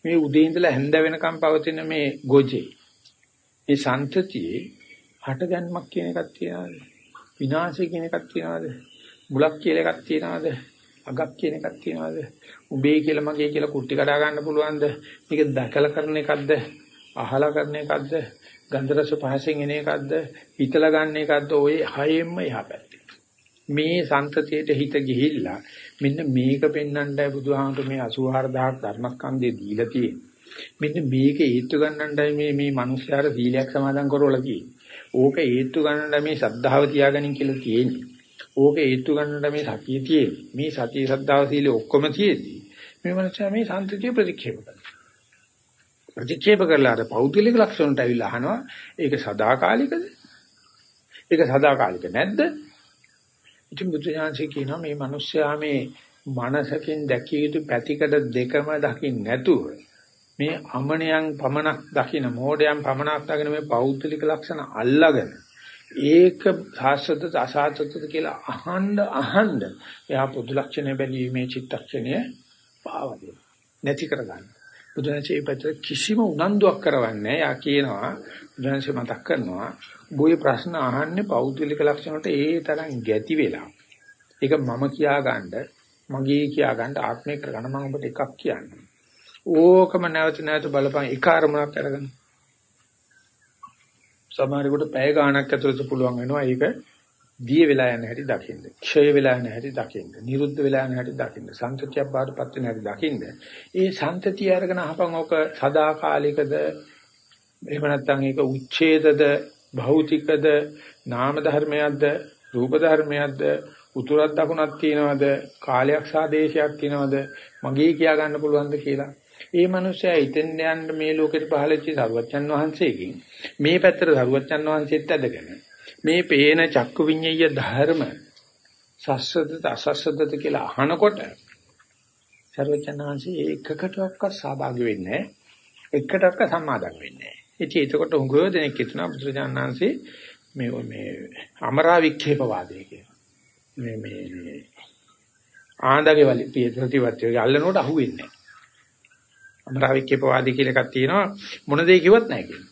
මේ උදේ ඉඳලා හැන්ද වෙනකම් පවතින මේ ගොජේ. මේ සංතතියේ හටගන්මක් කියන එකක් තියනවාද? විනාශය කියන එකක් තියනවාද? මුලක් කියලා එකක් තියනවාද? අගක් කියන එකක් තියනවාද? උඹේ කියලා මගේ කියලා කුට්ටි කඩා ගන්න පුළුවන්ද? මේක දැකලා කරන එකක්ද? අහලා කරන එකක්ද? ගන්ධ රස පහසෙන් එන එකක්ද? හිතලා ගන්න එකක්ද? ওই හයෙන්ම එහා පැත්තේ. මේ සංතතියට හිත ගිහිල්ලා මෙන්න මේක පෙන්වන්නයි බුදුහාමුදුරු මේ 84000ක් ධර්මස්කන්ධය දීලා තියෙන්නේ. මෙන්න මේක හේතු ගන්නණ්ඩයි මේ මේ මිනිස්යාර සීලයක් සමාදන් කරවලා තියෙන්නේ. ඕක හේතු ගන්නණ්ඩ මේ ශ්‍රද්ධාව තියාගනින් කියලා තියෙන්නේ. ඕක හේතු ගන්නණ්ඩ මේ සතිය තියෙන්නේ. මේ සතිය ශ්‍රද්ධාව සීලෙ ඔක්කොම තියෙද්දි මේ මිනිස්යා මේ සංතතිය ප්‍රතික්ෂේප කරනවා. ප්‍රතික්ෂේප කරලා අර පෞද්ගලික ලක්ෂණට ඇවිල්ලා අහනවා ඒක සදාකාලිකද? ඒක සදාකාලික නැද්ද? ඉතින් බුදුසහාංශය කියනවා මේ මිනිස්යා මේ මනසකින් දැකිය යුතු පැතිකඩ දෙකම දකින්න නැතුව මේ අමනයන් පමණක් දකින මෝඩයන් පමණක් දකින මේ පෞද්ගලික ලක්ෂණ අල්ලාගෙන ඒක සාස්වතද අසාස්වතද කියලා අහන්න අහන්න එයා පොදු ලක්ෂණ බැලීමේ චිත්තක්ෂණය පාවදී නැති කරගන්න. බුදුන්සේ පැත්ත කිසිම උනන්දුවක් කරවන්නේ යා කියනවා බුදුන්සේ මතක් කරනවා බොයි ප්‍රශ්න අහන්නේ පෞද්ගලික ලක්ෂණ වලට ඒ තරම් ගැති වෙලා. ඒක මම කියා ගන්න මගේ කියා ගන්න ආත්මේ කරගන්න මම ඔබට එකක් කියන්නම්. ඕකම නැවත නැවත බලපන් එක අරමුණක් අරගෙන. සමහරෙකුට පැය ගාණක් ඇතුළත පුළුවන් වෙනවා ඒක දිය වෙලා යන හැටි දකින්න. ක්ෂය වෙලා යන හැටි දකින්න. නිරුද්ධ වෙලා යන හැටි දකින්න. සංතතියක් බාටපත් වෙන හැටි දකින්න. ඒ සංතතිය අරගෙන අහපන් ඕක සදාකාලිකද එහෙම නැත්නම් ඒක උච්ඡේදද භෞතිකද නාම ධර්මයක්ද රූප ධර්මයක්ද උතුරක් දකුණක් තියනවද කාලයක් සහ දේශයක් තියනවද මගේ කියා ගන්න පුළුවන්ද කියලා ඒ මනුස්සයා ඉතින් යන්න මේ ලෝකෙට පහළච්ච සරුවච්චන් වහන්සේකින් මේ පැත්තට සරුවච්චන් වහන්සේත් ඇදගෙන මේ පේන චක්කු විඤ්ඤය ධර්ම සස්සදත අසස්සදත කියලා අහනකොට සරුවච්චන් වහන්සේ එකකටවත් සහභාගී වෙන්නේ එකටවත් සම්මාදම් වෙන්නේ ඉතින් එතකොට උගව දෙනෙක් හිටුණා බුදුරජාණන් වහන්සේ මේ මේ අමරා වික්ෂේප වාදය කියලා. මේ මේ ආන්දගේ වලි ප්‍රතිපත්තිය අල්ලනකොට අහුවෙන්නේ නැහැ. අමරාවික්කේපවාදී කියලා එකක් තියෙනවා මොන දේ කිව්වත් නැහැ කියනවා.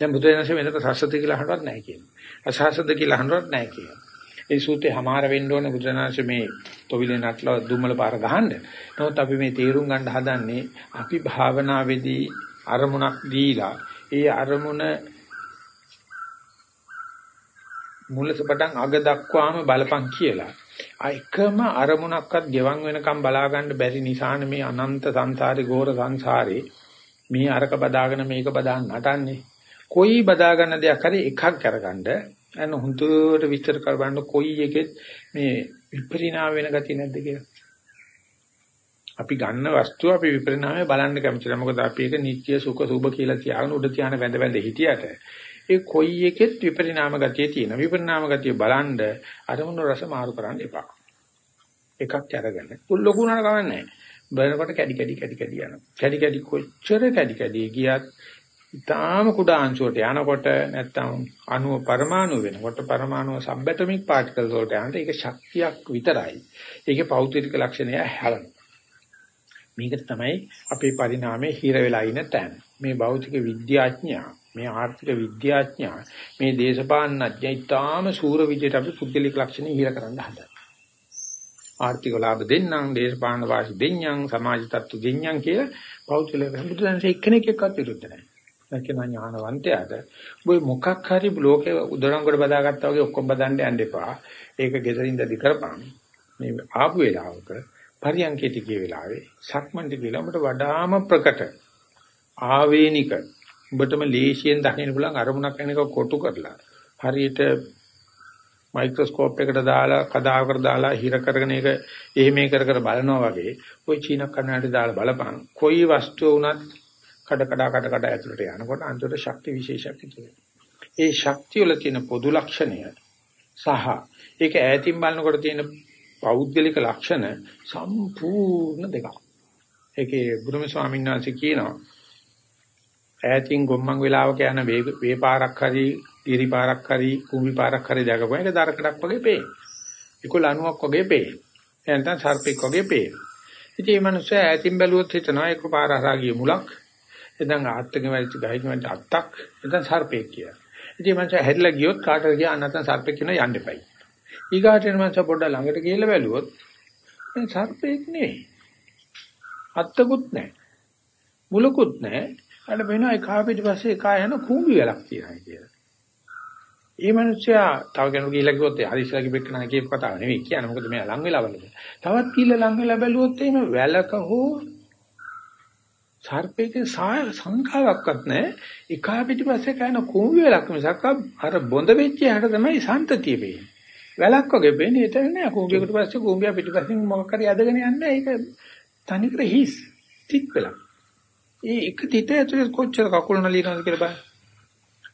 දැන් බුදුරජාණන්සේ මෙතන සස්සත කියලා අහනවත් නැහැ කියනවා. අසහසද කියලා අහනවත් නැහැ කියනවා. ඒ සූත්‍රේ හමාර වෙන්න ඕනේ බුදුරජාණන්සේ මේ තොවිලේ නටලා දුම්මල පාර ගහන්න. නමුත් අපි මේ තේරුම් ගන්න හදන්නේ අපි භාවනාවේදී අරමුණක් දීලා ඒ අරමුණ මුලසපටන් අග දක්වාම බලපං කියලා. එකම අරමුණක්වත් ගෙවන් වෙනකම් බලා ගන්න බැරි නිසානේ මේ අනන්ත සංසාරේ ගෝර සංසාරේ මේ අරක බදාගෙන මේක බදාන්න නටන්නේ. කොයි බදා ගන්න දෙයක් හරි එකක් කරගන්න අන්න හුදුට විස්තර කර බලන්න කොයි එකෙත් මේ විපරිණාම වෙන ගතිය නැද්ද කියලා. අපි ගන්න වස්තුව අපි විපරිණාමය බලන්න කැමතිද මොකද අපි ඒක නිත්‍ය සුඛ සුභ කියලා තියාගෙන උඩ තියාන වැඳ වැඳ හිටියට ඒ කොයි එකෙත් විපරිණාම ගතිය තියෙන. විපරිණාම ගතිය බලන්ඩ අරමුණු රස මාරු කරන්න එපා. එකක් අරගෙන. ලොකු නර කවන්නේ බලනකොට කැඩි කැඩි කැඩි කැඩි යනවා. කැඩි කැඩි කොච්චර කැඩි කැඩි ගියත් ඊටාම කුඩා අංශුවට යනකොට නැත්තම් අණුව පරමාණු වෙනකොට පරමාණුව සබ්ඇටොමික් පාටිකල්ස් වලට යනකොට ඒක ශක්තියක් විතරයි. ඒකේ පෞද්ගලික ලක්ෂණය හැලන මේක තමයි අපේ පරිණාමයේ හිර වෙලා ඉන තැන. මේ භෞතික විද්‍යාඥයා මේ ආර්ථික විද්‍යාඥයා මේ දේශපාලනඥයා ඊටාම සූර විදියට අපි පුද්ගලික ලක්ෂණ ඉහිල කරන්න හදනවා. ආර්ථික ලාභ දෙන්නම්, දේශපාලන වාසි දෙන්නම්, සමාජ තත්ත්ව දෙන්නම් කියලා පෞද්ගලික බුදුදහමේ එක්කෙනෙක් එක්කත් විරුද්ධ නැහැ. නැකින ඥානවන්තයාට ඔය මොකක් හරි ලෝකේ උදරංගොඩ බදාගත්තා වගේ ඔක්කොම බදන්න යන්න එපා. ඒක ගෙදරින්දදි කරපන්. මේ ආපු වෙලාවක පරියන්කේටි ගිය වෙලාවේ සක්මන්ටි කියලා අපිට වඩාම ප්‍රකට ආවේනික ඔබටම ලේසියෙන් දකින්න පුළුවන් අරමුණක් වෙනක කොටු කරලා. හරියට මයික්‍රොස්කෝප් එකට දාලා කදාවකට දාලා හිර කරගෙන ඒක එහෙම කර කර බලනවා වගේ ওই චීන කන්නඩි දාලා බලපන්. කොයි වස්තුව වුණත් කඩ කඩ කඩ කඩ ඇතුළට යනකොට අන්තිමට ශක්ති විශේෂයක් ඉතුරු ඒ ශක්තිය වල තියෙන පොදු ලක්ෂණය සහ ඒක ඈතින් බලනකොට තියෙන පෞද්ගලික ලක්ෂණ සම්පූර්ණ දෙකක්. ඒකේ බුදුම ස්වාමීන් වහන්සේ කියනවා ඈතින් ගොම්මන් වෙලාවක යන වේ පාරක් හරි ඉරි පාරක් හරි කුඹි පාරක් හරි දැකපුවා ඒක දරකඩක් වගේ පේන. ඒක ලණුවක් වගේ පේන. එහෙනම් සර්පෙක් වගේ පේන. ඉතින් මේ මිනිස්සු ඈතින් බැලුවොත් හිතනවා ඒක පාර හරහා ගිය මුලක්. එතන ආත්තක වෙච්ච ගහින් වෙච්ච අත්තක්. එතන සර්පෙක් කියලා. ඉතින් මං හැරිලා ගියොත් කාටද ගියා නැත්නම් සර්පෙක් කියන යන්න එපයි. ඊගාට එන මං පොඩ්ඩක් ළඟට ගිහිල්ලා බැලුවොත් මේ සර්පෙක් නෙවෙයි. අත්තකුත් නැහැ. මුලකුත් නැහැ. අර වෙනවා ඒ කා පිටිපස්සේ කා යන කුඹි වලක් තියෙනවා කියලා. ඒ මිනිස්සයා තව කෙනෙකුට ගිහිල්ලා කිව්වොත් ඒ හරිස්සලා කිව්වෙක් නෑ කියපු කතාව නෙවෙයි කියන්නේ. මොකද මෙයා ලං වෙලා බලන්නේ. තවත් ගිහිල්ලා ලං වෙලා බැලුවොත් එහෙම වැලක හෝ සර්පේකේ සංඛාවක්වත් නැහැ. එකා පිටිපස්සේ කන කුඹි වලක් මිසක් අර බොඳ වෙච්ච යට තමයි සම්තතිය වෙන්නේ. වැලක් වගේ වෙන්නේ එතන නෑ කුඹියකට පස්සේ කුඹිය පිටිපස්සෙන් මොකක් හරි අදගෙන යන්නේ ඒක තනිකර හිස් තිත් වෙලා. ඒ එක තිත ඇතුලේ කොච්චර කකුල නලියනවද කියලා බලන්න.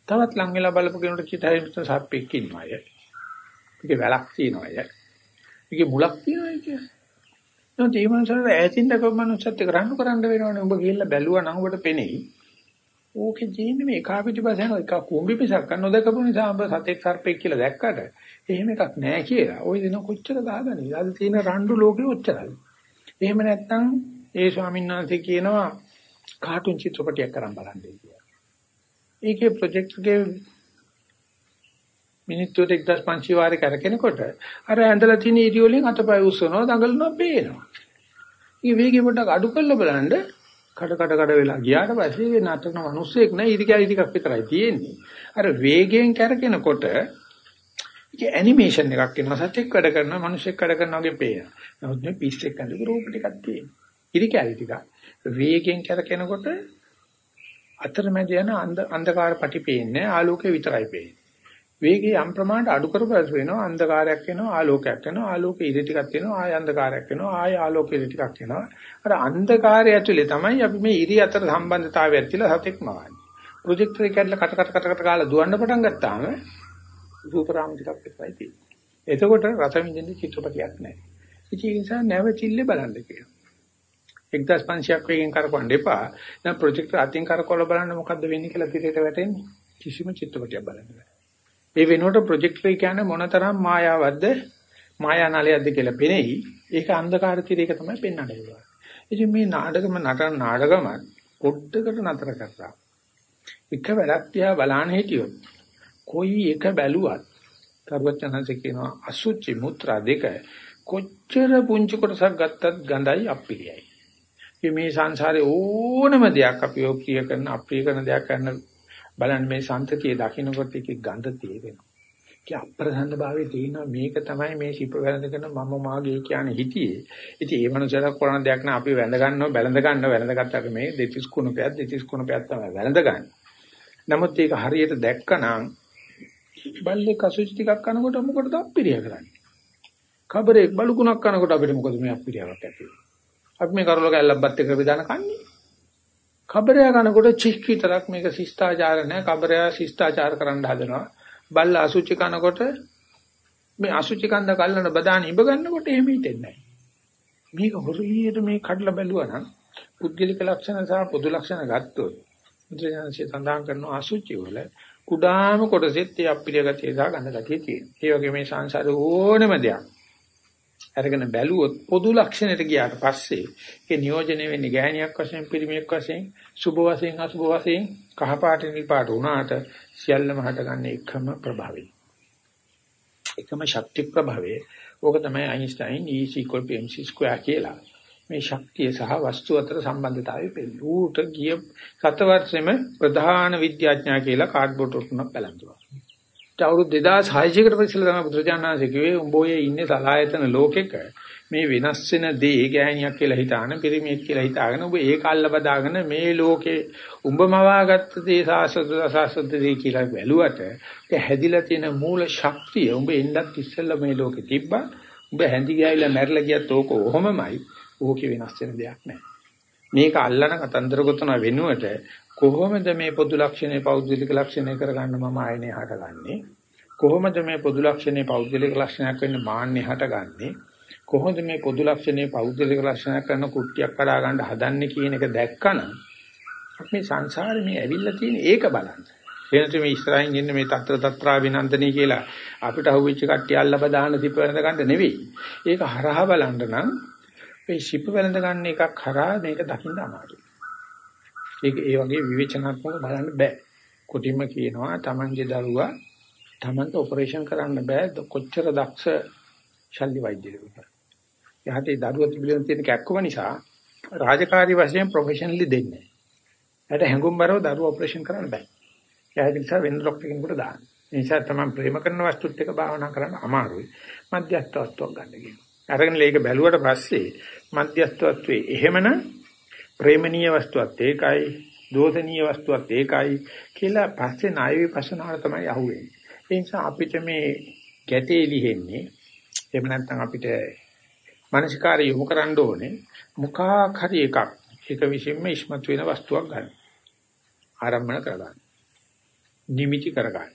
තවත් ලං වෙලා බලපු කෙනෙකුට කිතයි සර්පෙක් ඉන්නවා අය. ඒකේ වැලක් තියෙනවා අය. ඒකේ මුලක් තියෙනවා අය. නෝ තේමන්සර ඈතින් දකපු මනුස්සත් එක්ක රණ්ඩු කරන්න වෙනවනේ. උඹ ගිහිල්ලා බැලුවා නම් ඔබට පෙනෙයි. ඕකේ ජීන්නේ මේ එකා පිටිපස්සෙන් එක කුඹි පිසක් නොදකපු නිසා ඔබ සතෙක් සර්පෙක් කියලා දැක්කට එහෙම එකක් නැහැ කියලා. ওই දින කොච්චර ගහගන්නේ. අද තියෙන රණ්ඩු ලෝකෙ ඔච්චරයි. එහෙම නැත්නම් ඒ ස්වාමීන් වහන්සේ කියනවා කාටුන් චිත්‍රපටයක් කරන් බලන්නේ කියලා. ඒකේ ප්‍රොජෙක්ට් එකේ මිනිත්තුවට 1500 වාරේ කරකිනකොට අර ඇඳලා තියෙන ඉරි වලින් අතපය උස්සනවා දඟලනවා පේනවා. මේ වේගෙ පොඩ්ඩක් අඩු කරලා බලන්න කඩ කඩ කඩ වෙලා ගියාට පස්සේ නටන මිනිස්සෙක් නෑ ඉරි කැලි ටිකක් විතරයි තියෙන්නේ. අර වේගයෙන් කරකිනකොට ඒක ඇනිමේෂන් එකක් වෙනවා සත්‍යක් වැඩ කරනවා මිනිස්සෙක් වැඩ කරනවා වගේ පේනවා. නමුත් මේ පිස්සෙක් ඇඳපු රූප ටිකක් තියෙනවා. ඉරි කැලි ටික. වේගයෙන් කරකිනකොට අතරමැද යන අන්ධකාර පටි පේන්නේ ආලෝකය විතරයි පේන්නේ. වේගය යම් ප්‍රමාණයට අඩු කරපස් වෙනවා අන්ධකාරයක් වෙනවා ආලෝකයක් වෙනවා ආලෝකෙ ඉරි ටිකක් වෙනවා ආය අන්ධකාරයක් වෙනවා ආය ආලෝකෙ ඉරි ටිකක් වෙනවා. අර අන්ධකාරය ඇතුලේ තමයි අපි මේ ඉරි අතර සම්බන්ධතාවය ඇතිලා සතෙක් මවන්නේ. ප්‍රොජෙක්ටර් එක ඇදලා කට කට කට කට ගාලා දුවන්න පටන් ගත්තාම රූපරාම ටිකක් විතරයි තියෙන්නේ. එතකොට රස විඳින්න චිත්‍රපටියක් නැහැ. ඉතින් ඒ නිසා නැවතිල්ලේ බලන්න කියනවා 1500ක් වේගෙන් කරකවන්න එපා දැන් ප්‍රොජෙක්ටර් අතින් කරකවලා බලන්න මොකද්ද වෙන්නේ කියලා පිටේට වැටෙන්නේ කිසිම චිත්‍රපටියක් බලන්න බෑ ඒ වෙනුවට ප්‍රොජෙක්ටර් කියන්නේ මොනතරම් මායාවක්ද මායානලයක්ද කියලා පෙනෙයි. ඒක අන්ධකාර තිරයක තමයි පෙන්වන්න පුළුවන්. ඉතින් මේ නාටකම නටන නාටකම පොඩ්ඩකට නතර කරලා එක වැඩක් තියා බලන්න හිටියොත් කොයි එක බැලුවත් කරුවචනanse කියනවා අසුචි මුත්‍රා දෙක කොච්චර පුංචි කොටසක් ගත්තත් ගඳයි අප්පිරියයි. මේ සංසාරේ ඕනම දෙයක් අපි ප්‍රිය කරන අප්‍රිය කරන දෙයක් කරන බලන්න මේ සන්තතිය දකින්නකොට ඒකේ ගඳ තේරෙනවා. ඒ අප්‍රසන්න භාවයේ තියෙනවා මේක තමයි මේ ශිප වැළඳගෙන මම මාගේ කියන්නේ හිතියේ. ඉතින් ඒ මනුස්සයලා කරන දෙයක් නා අපි වැඳ ගන්නවා බැලඳ ගන්නවා වැළඳ ගත්තට මේ දෙතිස් කුණපයක් දෙතිස් කුණපයක් තමයි වැළඳ ගන්න. නමුත් ඒක හරියට දැක්කනම් බල්ලේ කසුචි ටිකක් කනකොට මොකටද අප්පිරිය කරන්නේ? කබරේ බලුකුණක් කනකොට අපිට මොකද මේ අප්පිරියාවක් ඇති වෙන්නේ? අපි මේ කරවල කැල්ලක් එක්ක විදාන කන්නේ. කබරය කනකොට චික් විතරක් මේක ශිෂ්ටාචාර නැහැ. කබරය ශිෂ්ටාචාර කරන්න හදනවා. බල්ල අසුචි කනකොට මේ අසුචි කන්ද කල්ලන බදාන ඉඹ ගන්නකොට එහෙම හිතෙන්නේ නැහැ. මේක හොරියට මේ කඩලා බැලුවා නම් පුද්ගලික ලක්ෂණ සහ පොදු ලක්ෂණ ගත්තොත් මුද්‍රණාංශය සඳහන් කරන අසුචි වල කුඩාම කොටසෙත් ඒ අප්‍රිය ගතිය සහ ගඳ ගතිය තියෙනවා. ඒ වගේ මේ සංසාර ඕනම දෙයක් අරගෙන බැලුවොත් පොදු ලක්ෂණයට ගියාට පස්සේ ඒක නියෝජනය වෙන්නේ ගෑණියක් වශයෙන් පිරිමියෙක් වශයෙන් සුභ වශයෙන් අසුභ වශයෙන් කහ පාට නිල් පාට වුණාට සියල්ලම හටගන්නේ එකම ප්‍රභාවය. එකම ශක්ති ප්‍රභාවය. ඕක තමයි අයින්ස්ටයින් E mc2 කියලා. මේ ශක්තිය සහ වස්තු අතර සම්බන්ධතාවය පෙන්නන. ඌට ගිය සත වර්ෂෙම ප්‍රධාන විද්‍යාඥයා කියලා කාඩ්බෝඩ් උටුනක් බලන්නවා. අවුරුදු 2600කට පස්සේ තමයි බුදුරජාණන්සේ කිව්වේ උඹ ඔය ඉන්නේ සලායතන ලෝකෙක. මේ වෙනස් වෙන දේ ගෑණියක් කියලා හිතාන පිරිමියෙක් කියලා හිතාගෙන ඔබ ඒක අල්ල බදාගෙන මේ ලෝකේ උඹම වාගත්ත දේ සාසද සාසද දේ කියලා බැලුවට ඒක හැදිලා තියෙන මූල ශක්තිය උඹ එන්නත් ඉස්සෙල්ලා මේ ලෝකේ තිබ්බා. උඹ හැඳි ගෑවිලා මැරලා ගියත් ඕක ඔහොමමයි. ඕකේ වෙනස් වෙන දෙයක් නැහැ. මේක අල්ලන කතන්දර ගොතන වෙනුවට කොහොමද මේ පොදු ලක්ෂණේ පෞද්ගලික ලක්ෂණය කරගන්න මම ආයනේ හටගන්නේ කොහොමද මේ පොදු ලක්ෂණේ පෞද්ගලික ලක්ෂණයක් වෙන්න මාන්නේ හටගන්නේ කොහොමද මේ පොදු ලක්ෂණේ පෞද්ගලික ලක්ෂණයක් කරන කුට්ටියක් කඩා ගන්න හදන්නේ කියන එක දැක්කනම් මේ සංසාරේ මේ ඇවිල්ලා තියෙන ඒක බලන්න. එනතු මේ ඉස්සරහින් ඉන්න මේ తත්‍ර తත්‍රා විනන්දනී කියලා අපිට අහුවෙච්ච කට්ටිය අල්ලබ දාන සිප වෙනද ගන්න නෙවෙයි. ඒක හරහා බලන්න නම් මේ සිප වෙනද ගන්න එකක් හරහා මේක දකින්න අමාරුයි. ඒක ඒ වගේ විවේචනාත්මක බලන්න බෑ. කොටිම කියනවා Tamange දරුවා Tamanට ඔපරේෂන් කරන්න බෑ කොච්චර දක්ෂ ශල්්‍ය වෛද්‍යවරුන්ට. එහට ඒ දරුවා තිබිලෙන තියෙන කැක්කම නිසා රාජකාරී වශයෙන් ප්‍රොෆෙෂනලි දෙන්නේ. එයාට හැඟුම්බරව දරුවා ඔපරේෂන් කරන්න බෑ. එයාට නිසා වෙන ડોක්ටර් කෙනෙකුට දාන්න. ඒ නිසා තමයි ප්‍රේම කරන වස්තුත් එක භාවනා කරන්න අමාරුයි. මධ්‍යස්ථ වස්තුවක් ගන්න කියනවා. අරගෙන ඒක බැලුවට පස්සේ මධ්‍යස්ථ වස්තුවේ එහෙමනම් ප්‍රේමණීය වස්තුවත් ඒකයි, දෝෂණීය වස්තුවත් ඒකයි කියලා පස්සේ ණය විපස්සනාට තමයි අහුවෙන්නේ. ඒ නිසා අපිට මේ ගැටේ ලිහෙන්නේ එහෙම නැත්නම් අපිට මානසිකාරය යොමු කරන්න ඕනේ මොකක් හරි එකක් එක විසින්ම ඉස්මතු වෙන වස්තුවක් ගන්න. ආරම්භන කරගන්න. නිමිති කරගන්න.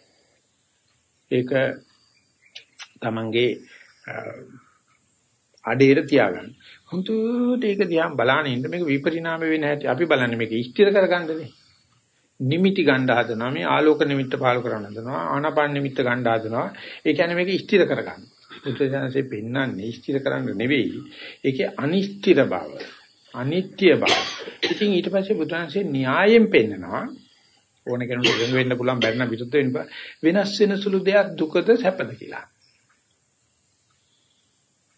ඒක තමන්ගේ අඩේට තියාගන්න. හුදුට ඒක දිහා බලාගෙන ඉන්න මේක විපරිණාම වෙන හැටි අපි බලන්නේ මේක ස්ථිර කරගන්නනේ. නිමිති ගන්න හදනවා මේ ආලෝක නිමිත්ත පාල කරන්න හදනවා ආනාපාන නිමිත්ත ගන්න හදනවා ඒ කියන්නේ මේක ස්ථිර කරගන්න. බුදුසසුනේ පෙන්වන්නේ ස්ථිර කරන්න නෙවෙයි. ඒකේ අනිස්ථිර බව. අනිත්‍ය බව. ඉතින් ඊට පස්සේ බුදුන්සේ න්‍යායෙන් පෙන්නනවා ඕන කෙනෙකුට වෙන වෙන්න පුළුවන් බැරි නම් විරුද්ධ වෙන්න වෙනස් වෙන සුළු දෙයක් දුකද සැපද කියලා.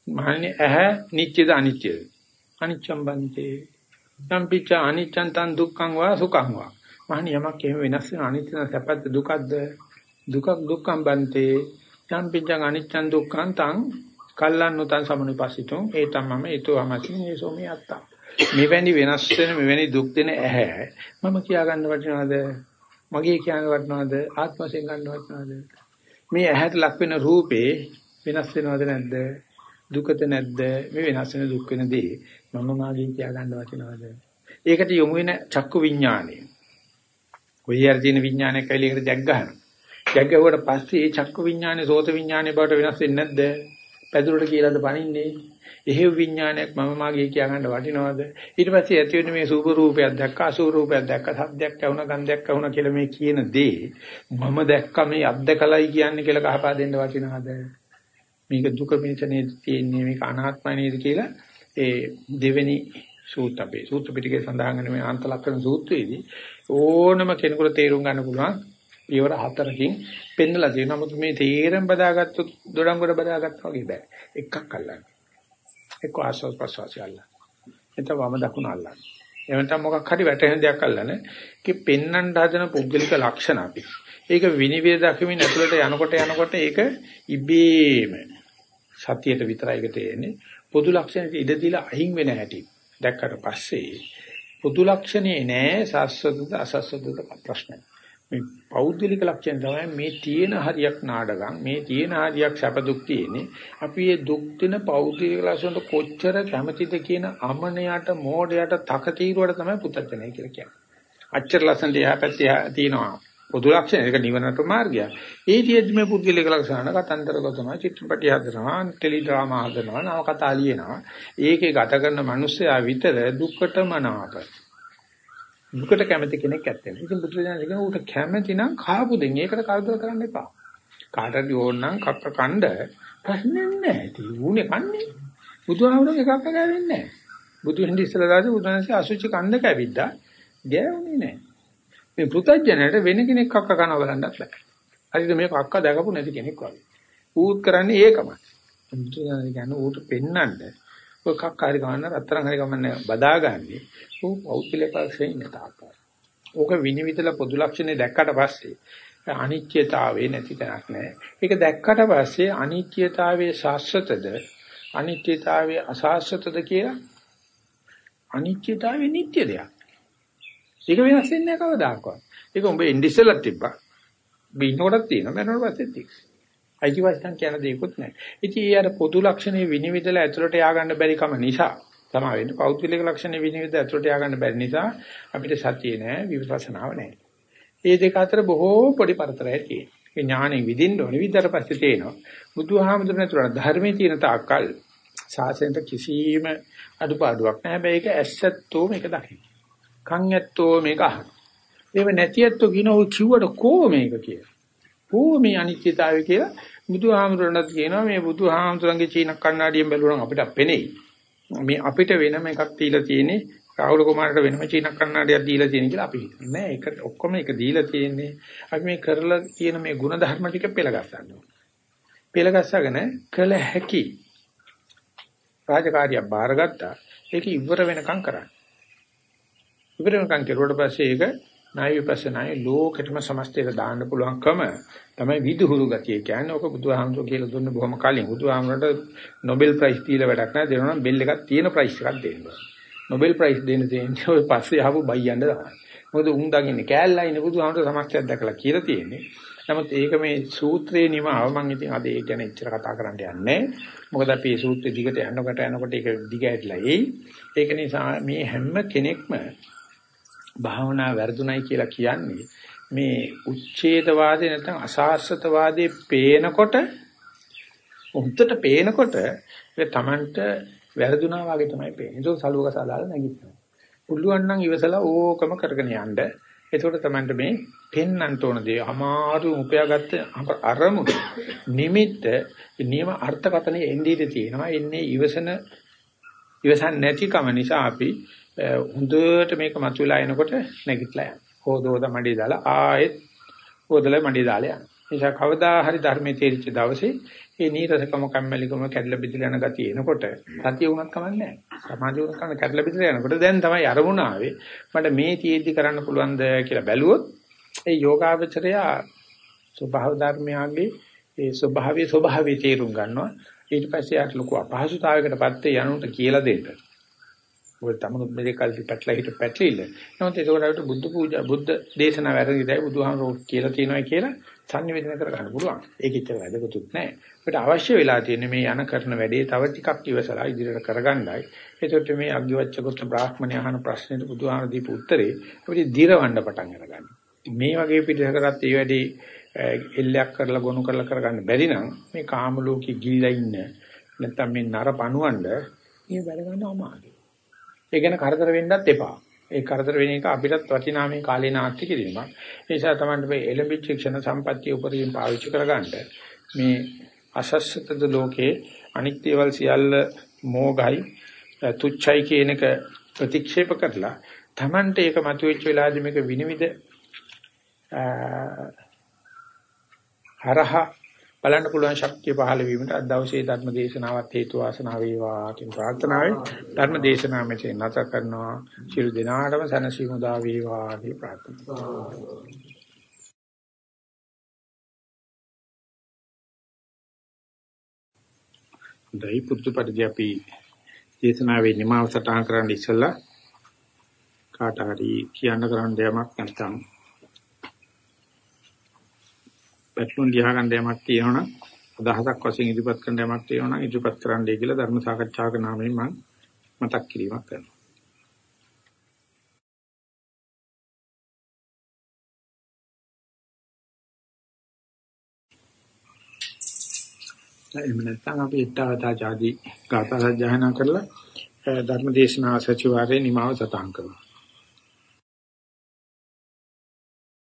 මහන්නේ ඇහැ නිත්‍යද අනිත්‍යද? අනිච්ඡම් බන්තේ. සම්පිච්ච අනිච්ඡන් තන් දුක්ඛං වා සුඛං වා. මහන්නේ යමක් එහෙම වෙනස් වෙන අනිත්‍ය සැපද දුකද? දුකක් දුක්ඛම් බන්තේ. යම්පිච්චං අනිච්චං දුක්ඛං තං කල්ලන්නතං සමනුපස්සිතෝ ඒතම්මම ඒතෝ අමසින් ඒසෝ මේ අත්තා මෙවැනි වෙනස් වෙන මෙවැනි දුක් දෙන ඇහැ මම කියා ගන්න වටිනවද මගේ කියන්න වටිනවද ආත්ම වශයෙන් ගන්න වටිනවද මේ ඇහැට ලක් වෙන රූපේ වෙනස් වෙනවද නැද්ද දුකද නැද්ද මේ වෙනස් වෙන දුක් වෙන දේ මම මාගේ කියා ගන්න වටිනවද ඒකට යොමු වෙන චක්කු විඥානය කොයි හරි තියෙන විඥානයක් ඇවිල්ලා ඒකට ජග් ගන්නවා ගැග්ගුවට පස්සේ ඒ චක්කු විඥානේ සෝත විඥානේ බවට වෙනස් වෙන්නේ නැද්ද? පැදුරට කියලාද පනින්නේ? එහෙව් විඥානයක් මම මාගේ කියා ගන්න වටිනවද? ඊට පස්සේ ඇති වෙන මේ සූප රූපයක් දැක්ක අසූප රූපයක් දැක්ක සද්දයක් ඇහුණා ගන්ධයක් ඇහුණා කියලා මේ කියන දේ මම දැක්ක මේ අද්දකලයි කියන්නේ කියලා කහපා දෙන්න වටිනවද? මේක දුක පිණිසනේ තියෙන්නේ මේක අනාත්මයි නේද කියලා ඒ දෙවෙනි සූත්‍රපේ සූත්‍ර පිටකේ සඳහන් වෙන මේ අන්තලක්ෂණ සූත්‍රයේදී ඕනම කෙනෙකුට තේරුම් ගන්න පුළුවන් පියවර හතරකින් පෙන්නලා තියෙනවා. නමුත් මේ තේරෙන් බදාගත්තොත් දොඩංගොඩ බදාගත්තා වගේ බෑ. එකක් අල්ලන්න. එක්ක ආස්වාද ප්‍රසවාසය අල්ලන්න. එතන වම දකුණ අල්ලන්න. එහෙනම් මොකක් හරි වැටෙන දෙයක් අල්ලන්න. ඒකේ පෙන්නන්න හදන පුද්ගලික ලක්ෂණ අපි. ඒක විනිවිද දකිමින් ඇතුළට යනකොට යනකොට ඒක ඉබේම සතියට විතරයි ඒක තේරෙන්නේ. පොදු ලක්ෂණයට ඉඩ දීලා අහිං වෙන හැටි. දැක්කට පස්සේ පොදු ලක්ෂණේ නෑ සස්වදද අසස්වදද ප්‍රශ්නයි. මේ පෞද්ගලික ලක්ෂණ තමයි මේ තියෙන හරියක් නාඩගම් මේ තියෙන හරියක් සැප දුක් තියෙන්නේ අපි මේ දුක් දෙන පෞද්ගලික ලක්ෂණ කොච්චර කැමතිද කියන අමනයට මෝඩයට තකතිරුවට තමයි පුතත්ජනය කියලා කියන්නේ. අච්චර ලස්සනට එහා පැත්තේ තියෙනවා පොදු ලක්ෂණ ඒක නිවනට මාර්ගය. ඒ තියෙද්දි මේ පුද්ගලික ලක්ෂණ කතන්දර ගොතනවා චිත්‍රපටි හදනවා ටෙලි ඩ්‍රාමා හදනවා නවකතා ලියනවා. ඒකේ ගත කරන මිනිස්සයා විතර දුක්කට මනාපයි. දුකට කැමති කෙනෙක් ඇත්තේ. ඉතින් බුදුරජාණන් කියන උට කැමති නම් කාපු දෙන් ඒකට කරදර කරන්න එපා. කාටද ඕන නම් කක්ක කණ්ඩ ප්‍රශ්නේ නැහැ. ඉතින් ඌනේ කන්නේ. බුදුහාමුදුරුවෝ එකක් ගෑවෙන්නේ නැහැ. බුදු හිඳ ඉස්සලා දාසේ බුදුන්සේ අසුචි කණ්ඩ කැවිද්දා ගෑවුනේ නැහැ. මේ පෘථජ්ජනයට වෙන කෙනෙක් කක්ක කනවා බලන්නත් බෑ. හරිද මේ කක්ක දැකපු නැති කෙනෙක් වගේ. ඌත් කරන්නේ ඒකමයි. බුදුරජාණන් කියන්නේ ඌට පෙන්නන්න ඔය කක්කාරි ගමන්න රත්තරන් හරි ගමන්න බදාගන්නේ. ඌ පෞද්ගලිකපක්ෂේ ඉන්න තාක්කයි. ඕක විනිවිදලා පොදු ලක්ෂණේ දැක්කට පස්සේ අනිත්‍යතාවේ නැති තැනක් නැහැ. ඒක දැක්කට පස්සේ අනිත්‍යතාවයේ ශාස්ත්‍රතද අනිත්‍යතාවයේ අශාස්ත්‍රතද කියලා අනිත්‍යතාවේ නිට්ටය දෙයක්. ඒක වෙනස් වෙන්නේ නැහැ කවදාකවත්. ඒක උඹ ඉන්ඩිසෙලක් තිබ්බා. බින්නකටත් තියෙනවා මරණයට පස්සෙත් තියෙනවා. අයිතිවාසිකම් කියන දේකුත් නැහැ. ඉතින් ඒ අර පොදු ලක්ෂණේ විනිවිදලා ඇතුළට ය아가න්න බැරි කම නිසා තමයි වෙන්නේ. පෞද්ගලික ලක්ෂණේ විනිවිද ඇතුළට ය아가න්න බැරි නිසා අපිට සතිය නැහැ, විපස්සනාව නැහැ. මේ දෙක අතර බොහෝ පොඩි පරතරයක් තියෙනවා. ඒ ඥානෙ විදින්න ඕනේ විතර පස්සේ තේනවා. බුදුහාමුදුරනේ නැතුණා ධර්මයේ තියෙන තාක්කල් සාසනයට කිසිම අඩුපාඩුවක් නැහැ. හැබැයි ඒක ඇස්සත්තෝ මේක දකින්න. කන් ඇත්තෝ මේක අහන. එහෙම නැති ඇත්තෝ කියන ඔය කිව්වට කෝ මේක කියලා. කෝ මේ අනිත්‍යතාවය කියලා බුදුහාමුදුරණත් කියනවා මේ බුදුහාමුදුරන්ගේ චීන කණ්ණාඩියෙන් බැලුවනම් අපිට පෙනෙයි. මේ අපිට වෙනම එකක් තියලා තියෙන්නේ රාහුල කුමාරට වෙනම චීන කණ්ණාඩියක් දීලා තියෙන කියලා අපි හිතන්නේ. නෑ ඒක ඔක්කොම ඒක දීලා තියෙන්නේ. අපි මේ කරලා තියෙන මේ ಗುಣ ධර්ම ටික පෙළගස්සන්න ඕනේ. පෙළගස්සගෙන කළ හැකි රාජකාරියක් බාරගත්තා. ඒක ඉවර වෙනකම් කරන්න. ඉවර වෙනකම් කෙරුවට පස්සේ ඒක ණය විපස්සනායි ලෝකෙටම සමස්තයට දාන්න පුළුවන්කම තමයි විදුහුරු ගතිය කියන්නේ. ඔක බුදුහාමුදුරුවෝ කියලා දුන්න බොහොම කලින්. බුදුහාමුදුරන්ට නොබෙල් ප්‍රයිස් දීලා වැඩක් නැහැ. දෙනවා නම් බෙල් එකක් තියෙන ප්‍රයිස් එකක් දෙන්න. නොබෙල් ප්‍රයිස් දෙන්න තියෙන්නේ ඔය පස්සේ ආපු බයියන්ට තමයි. මොකද උන් දකින්නේ කෑල්ලා ඉන්නේ බුදුහාමුදුරුවෝ සමස්තයක් දැකලා කියලා තියෙන්නේ. නමුත් ඒක මේ සූත්‍රයේ නිමාව මම ඉතින් අද ඒ ගැන එච්චර කතා කරන්න යන්නේ මොකද අපි මේ සූත්‍රය දිගට යනකොට යනකොට ඒක දිග ඇట్లా එයි ඒක නිසා මේ හැම කෙනෙක්ම භාවනා වැරදුණයි කියලා කියන්නේ මේ උච්ඡේදවාදී නැත්නම් අසාස්ත්‍රවාදී පේනකොට උන්ටට පේනකොට ඒක Tamanට වැරදුනා වගේ තමයි පේන්නේ. ඒක සලුවක සාදාලා නැගිටිනවා. පුළුවන් නම් ඉවසලා ඕකම කරගෙන යන්න. එතකොට Tamanට මේ පෙන්වන්න ඕන දේ අමාරු උපයාගත්ත අරමුණු නිමිත්ත නියම අර්ථකතනෙ එන්නේ තියෙනවා. එන්නේ ඉවසන ඉවසන් නැතිකම නිසා අපි හොඳට මේක මතුවලා එනකොට නැගිටලා යනවා. හොදෝද මඩේ දාලා ආයෙත් හොදලා මඩේ දාලා යනවා. නිසා කවදා හරි ධර්මයේ තේරිච්ච දවසේ මේ නීරසකම කම්මැලිකම කැඩලා බිඳලා යන ගතිය එනකොට සතිය වුණත් කමන්නේ නැහැ. සමාධිය වුණත් කන්න කැඩලා බිඳලා යනකොට දැන් තමයි අරමුණ ආවේ. මට මේ තියෙද්දි කරන්න පුළුවන්ද කියලා බැලුවොත් ඒ යෝගාවචරය ස්වභාව ධර්මයාගේ ඒ ස්වභාවයේ ස්වභාවයේ තේරුම් ගන්නවා. ඊට පස්සේ යාට ලොකු අපහසුතාවයකටපත් යනුන්ට කියලා දෙන්න. මොකද තමනුත් මේ කල්පි පැටලා හිට පැටලිල්ල. නමුත් ඒකට බුද්ධ පූජා බුද්ධ දේශනා වැරදිදයි බුදුහාමරෝ කියලා තියෙනවා කියලා සංනිවේදනය කර ගන්න පුළුවන්. ඒක ඉච්චර වැදගත්ුත් නැහැ. අපිට අවශ්‍ය වෙලා තියෙන්නේ මේ යන කරන වැඩේ තව ටිකක් ඉවසලා ඉදිරියට කරගන්නයි. ඒකට මේ අග්ගිවච්ඡකොත් බ්‍රාහ්මණය අහන ප්‍රශ්නෙට බුදුහාමර දීපු උත්තරේ අපිට දිරවන්න පටන් අරගන්න. මේ වගේ පිටසකරත් ඒ වැඩේ එල්ලයක් කරලා ගොනු කරලා කරගන්න බැරි නම් මේ කාම ලෝකෙ ගිලිලා ඉන්න නැත්තම් මේ නර පණුවන්න මේ වැඩ ගන්න අමාරුයි. ඒ ගැන කරදර වෙන්නත් එපා. ඒ කරදර වෙන එක අපිටත් වටිනා මේ කාලේ නාට්‍ය කිරීමක්. ඒ නිසා තමයි මේ එලෙම්බිච් ක්ෂණ සම්පත්‍ය උපරිම පාවිච්චි කරගන්න මේ අසස්සතද ලෝකේ අනික් දේවල් සියල්ල මෝගයි තුච්චයි කියන එක ප්‍රතික්ෂේප කරලා Tamante ඒක මතුවෙච්ච වෙලාවදී මේක විනිවිද හරහා බලන්න පුළුවන් ශක්තිය පහළ වීමට අද දවසේ ධර්ම දේශනාවත් හේතු වාසනා වේවා කියන ප්‍රාර්ථනාවෙන් ධර්ම දේශනාව මෙතන නැත කරනවා. සියලු දෙනාටම සනසීමු දා වේවා කියන ප්‍රාර්ථනාව. දෛ පුත්තු පරිදි අපි දේශනාවේ නිමාව සටහන් කරන්න ඉස්සලා කාට හරි කියන්න කරන්න දෙයක් නැත්නම් පැටලුන් ලියා ගන්න යමක් තියෙනවනම් අදහසක් වශයෙන් ඉදිරිපත් කරන්න යමක් තියෙනවනම් ඉදිරිපත් කරන්නයි කියලා ධර්ම සාකච්ඡාවක නාමයෙන් මම මතක් කිරීමක් කරනවා. එහෙම නැත්නම් අපි ඊටවතා ආදී ගාථා සජ්ජායනා කරලා ධර්ම දේශනා සචිවාරයේ නිමාව සටහන් කරනවා.